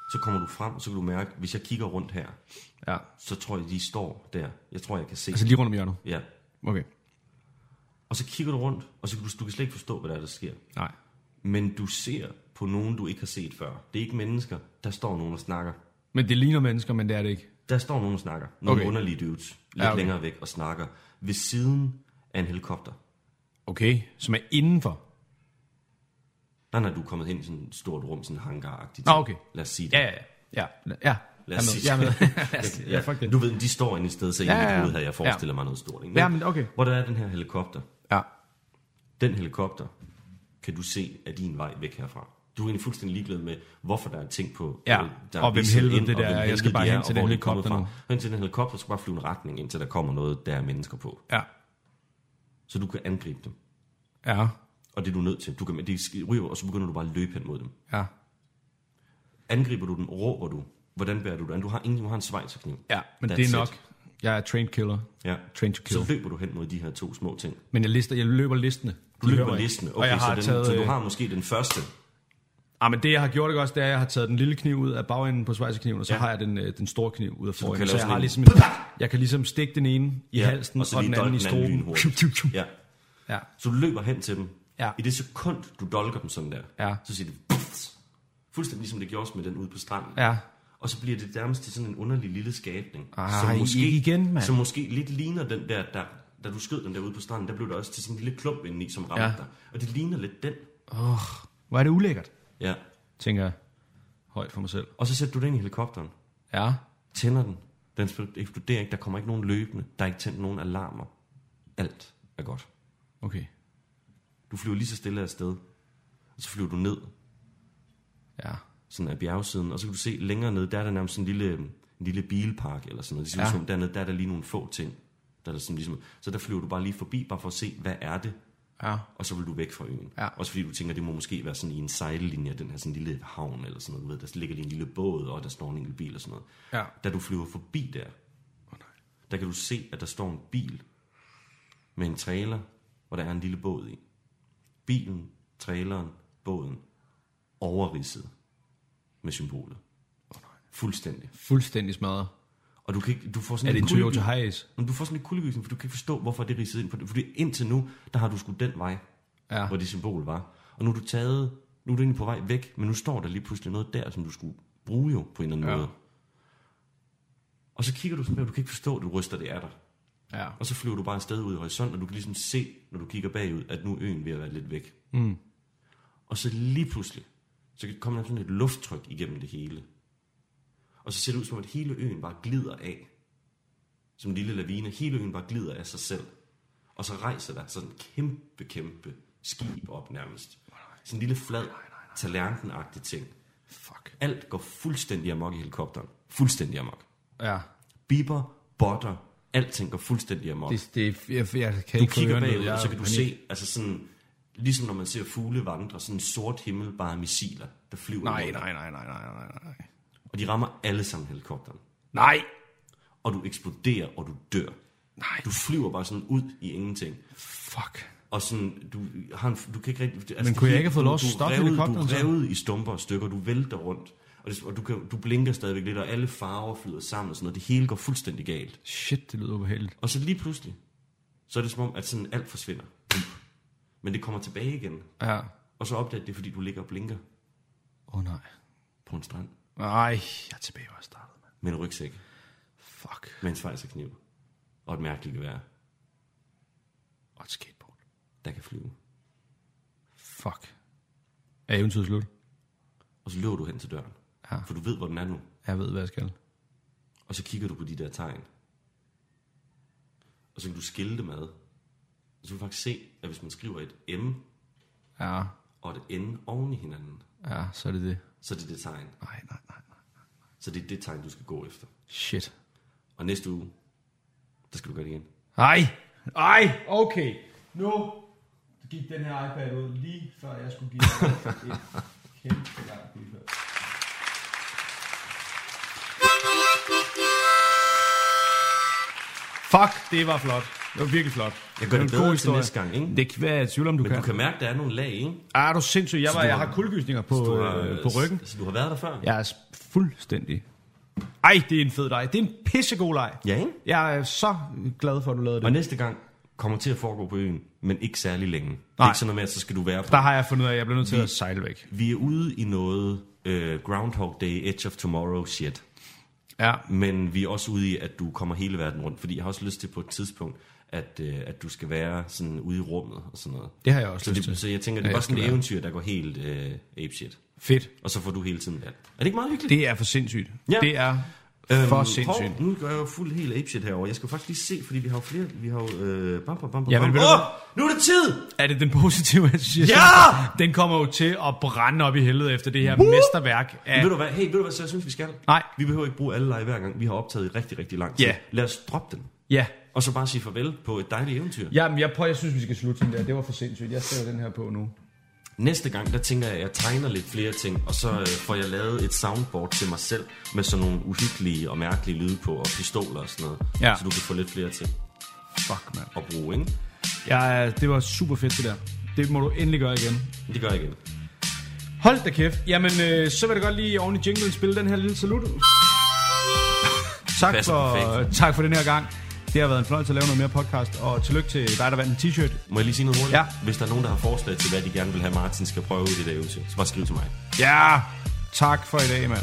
Så kommer du frem, og så kan du mærke, hvis jeg kigger rundt her, Ja. så tror jeg, de står der. Jeg tror, jeg kan se. Altså lige rundt om hjørnet. Ja. Okay. Og så kigger du rundt, og så kan du, du kan slet ikke forstå, hvad der, er, der sker. Nej. Men du ser på nogen, du ikke har set før. Det er ikke mennesker. Der står nogen og snakker. Men det ligner mennesker, men det er det ikke. Der står nogen og snakker. Nogle Okay. underlige dudes. Lidt Ja, okay. længere væk og snakker. Ved siden af en helikopter. Okay. Som er indenfor. Nej, nej, du er kommet hen i sådan et stort rum, sådan hangar-agtigt. Nå, okay. Lad os sige det. Ja, ja, ja. Ja, ja. Lad os er sige Jeg er med. [LAUGHS] ja, fuck det. Du ved, de står inde et sted, så i Ja, ja, ja, mit ja. hoved her, jeg forestiller Ja. mig noget stort. Ikke? Ja, men okay. Hvor der er den her helikopter. Ja. Den helikopter kan du se af din vej væk herfra. Du er egentlig fuldstændig ligeglad med, hvorfor der er ting på. Ja, der og hvem helvede det der er. Jeg skal bare hen er, til den er helikopter fra. Hen til den helikopter, skal bare flyve en retning, indtil der kommer noget, der er mennesker på. Ja. Så du kan angribe dem. Ja. Og det er du nødt til. Du kan, de ryger, og så begynder du bare at løbe hen mod dem. Ja. Angriber du dem, råber du. Hvordan bærer du den? Du har, ingen, du har en svejserkniv. Ja, men That's det er it. nok. Jeg er trained killer. Ja. Train to kill. Så løber du hen mod de her to små ting. Men jeg, lister, jeg løber listene. Du løber mig ikke. listen. og Okay, jeg har så, den, taget, så du øh, har måske den første. Ah, men det jeg har gjort ikke også, det er, at jeg har taget den lille kniv ud af bagenden på svejserkniven, og så ja. Har jeg den, øh, den store kniv ud af kan Så, lave jeg har ligesom en, jeg kan ligesom stikke den ene i Ja, halsen, og, og så den anden i stroben. Ja. ja. Så du løber hen til dem. Ja. I det sekund, du dolker dem sådan der, Ja. så siger det "Pff!" fuldstændig ligesom det gjorde med den ude på stranden. Ja. Og så bliver det nærmest til sådan en underlig lille skabning. Ej, ikke igen, mand. Som måske lidt ligner den der, der, da du skød den der ude på stranden, der blev der også til sådan en lille klump indeni, som ramte Ja. dig. Og det ligner lidt den. Hvor er det ulækkert, Ja. tænker jeg. Højt for mig selv. Og så sætter du den i helikopteren. Ja. Tænder den. Den eksploderer ikke. Der kommer ikke nogen løbende. Der er ikke tændt nogen alarmer. Alt er godt. Okay. Du flyver lige så stille afsted. Og så flyver du ned Ja. sådan af bjergsiden, og så kan du se længere ned, der er der nærmest sådan en lille, en lille bilpark eller sådan noget. Det ser Ja. som, dernede, der er der lige nogle få ting. Der er der sådan ligesom, så der flyver du bare lige forbi, bare for at se, hvad er det? Ja. Og så vil du væk fra øen. Ja. Også fordi du tænker, det må måske være sådan i en sejllinje, den her sådan lille havn eller sådan noget. Du ved, der ligger lige en lille båd, og der står en enkelt bil og sådan noget. Ja. Da du flyver forbi der, der kan du se, at der står en bil med en trailer, hvor der er en lille båd i. Bilen, traileren, båden, overridset med symbolet. Fuldstændig. Fuldstændig smadret. Og du, kan ikke, du får sådan Er det en Toyota Hiace? Men du får sådan en kuldegysning, for du kan ikke forstå, hvorfor det er ridset ind. For- Fordi indtil nu, der har du skudt den vej, Ja. hvor det symbol var. Og nu er du taget, nu er du egentlig på vej væk, men nu står der lige pludselig noget der, som du skulle bruge jo på en eller anden Ja. måde. Og så kigger du sådan der, og du kan ikke forstå, at du ryster det af dig. Ja. Og så flyver du bare afsted ud i horisonten, og du kan ligesom se, når du kigger bagud, at nu er øen ved at være lidt væk. Mm. Og så lige pludselig, så kommer der sådan et lufttryk igennem det hele. Og så ser det ud som, at hele øen bare glider af. Som en lille lavine. Hele øen bare glider af sig selv. Og så rejser der sådan en kæmpe, kæmpe skib op nærmest. Sådan en lille flad, tallerkenagtig ting. Fuck. Alt går fuldstændig amok i helikopteren. Fuldstændig amok. Ja. Biber, botter, alting går fuldstændig amok. Det, det, jeg, jeg kan Du kigger bagud, Jeg og så kan du se, altså sådan, ligesom når man ser fugle vandre, sådan en sort himmel, bare missiler, der flyver. Nej, nej, nej, nej, nej, nej, nej. Og de rammer alle sammen helikopteren. Nej! Og du eksploderer, og du dør. Nej. Du flyver bare sådan ud i ingenting. Fuck. Og sådan, du, har en, du kan ikke rigtig... Altså Men kunne jeg ikke have fået lov at stoppe helikopteren Du er revet i stumper og stykker, du vælter rundt. Og, det, og du, kan, du blinker stadigvæk lidt, og alle farver flyder sammen og sådan noget. Det hele går fuldstændig galt. Shit, det lyder ubehageligt. Og så lige pludselig, så er det som om, at sådan alt forsvinder. Men det kommer tilbage igen. Ja. Og så opdager det, fordi du ligger og blinker Åh oh, nej. på en strand Nej, jeg er tilbage, hvor jeg startede, mand. med en rygsæk, Fuck. med en svejserkniv og et mærkeligt gevær, Og et skateboard. der kan flyve. Fuck. Er eventyret slut? Og så løber du hen til døren, Ja. for du ved, hvor den er nu. Jeg ved, hvad jeg skal. Og så kigger du på de der tegn. Og så kan du skille dem ad. Og så kan du faktisk se, at hvis man skriver et M Ja. og et N oven i hinanden, Ja, så er det det. så er det det tegn. Nej, nej, nej, nej. Så det er det tegn, du skal gå efter. Shit. Og næste uge, der skal du gøre det igen. Nej. Ej, okay. Nu gik den her iPad ud lige før jeg skulle give dig [LAUGHS] et kæmpe langt bifald. Fuck, det var flot. Det var virkelig flot. Jeg gør det god bedre til historie. næste gang, ikke? Det kan være, jeg tvivl om, du Men kan. du kan mærke, der er nogle lag, ikke? Ah, er du sindssyg. Jeg, var, du jeg har- har kuldegysninger på, har, øh, på ryggen. Så du har været der før? Jeg er fuldstændig... Ej, det er en fed leg. Det er en pissegod leg. Ja, ikke? Jeg er så glad for, at du lavede Og det. næste gang kommer til at foregå på øen, men ikke særlig længe. Det er Nej. ikke sådan noget med, at så skal du være på. Der har jeg fundet ud af, at jeg bliver nødt til at sejle væk. Vi er ude i noget uh, Groundhog Day, Edge of Tomorrow shit. Ja. Men vi er også ude i, at du kommer hele verden rundt. Fordi jeg har også lyst til på et tidspunkt, at, uh, at du skal være sådan ude i rummet og sådan noget. Det har jeg også Så, lyst det, til. så jeg tænker, det Ja, er jeg bare sådan et eventyr, der går helt uh, ape shit. Fedt. Og så får du hele tiden det. Er det ikke meget hyggeligt? Det er for sindssygt. Ja. Det er Øhm, for sindssygt. Hov, nu gør jeg jo fuld helt apeshit herovre. Jeg skal faktisk lige se, fordi vi har jo flere... Vi har jo... Øh, bam, bam, bam, bam, Ja, men bam. Åh, hvad? nu er det tid! Er det den positive association? Ja! Den kommer jo til at brænde op i helvede efter det her mesterværk af... Ved du hvad? Hey, ved du hvad, så jeg synes, vi skal? Nej. Vi behøver ikke bruge alle lege hver gang. Vi har optaget i rigtig, rigtig lang tid. Ja. Lad os droppe den. Ja. Og så bare sige farvel på et dejligt eventyr. Jamen, jeg, prøver, jeg synes, vi skal slutte den der. Det var for sindssygt. Jeg sætter den her på nu. Næste gang, der tænker jeg, at jeg tegner lidt flere ting, og så øh, får jeg lavet et soundboard til mig selv, med sådan nogle uhyggelige og mærkelige lyde på, og pistoler og sådan noget. Ja. Så du kan få lidt flere til Fuck, mand. at bruge, ikke? Ja, det var super fedt, det der. Det må du endelig gøre igen. Det gør jeg igen. Hold da kæft. Jamen, øh, så vil jeg godt lige oven i jinglen spille den her lille salut. tak, passer for, perfekt. tak for den her gang. Det har været en fornøjelse at lave noget mere podcast, og tillykke til dig, der vandt en t-shirt. Må jeg lige sige noget hurtigt? Ja. Hvis der er nogen, der har forslag til, hvad de gerne vil have, Martin skal prøve i det der eventyr, så bare skriv til mig. Ja, tak for i dag, mand.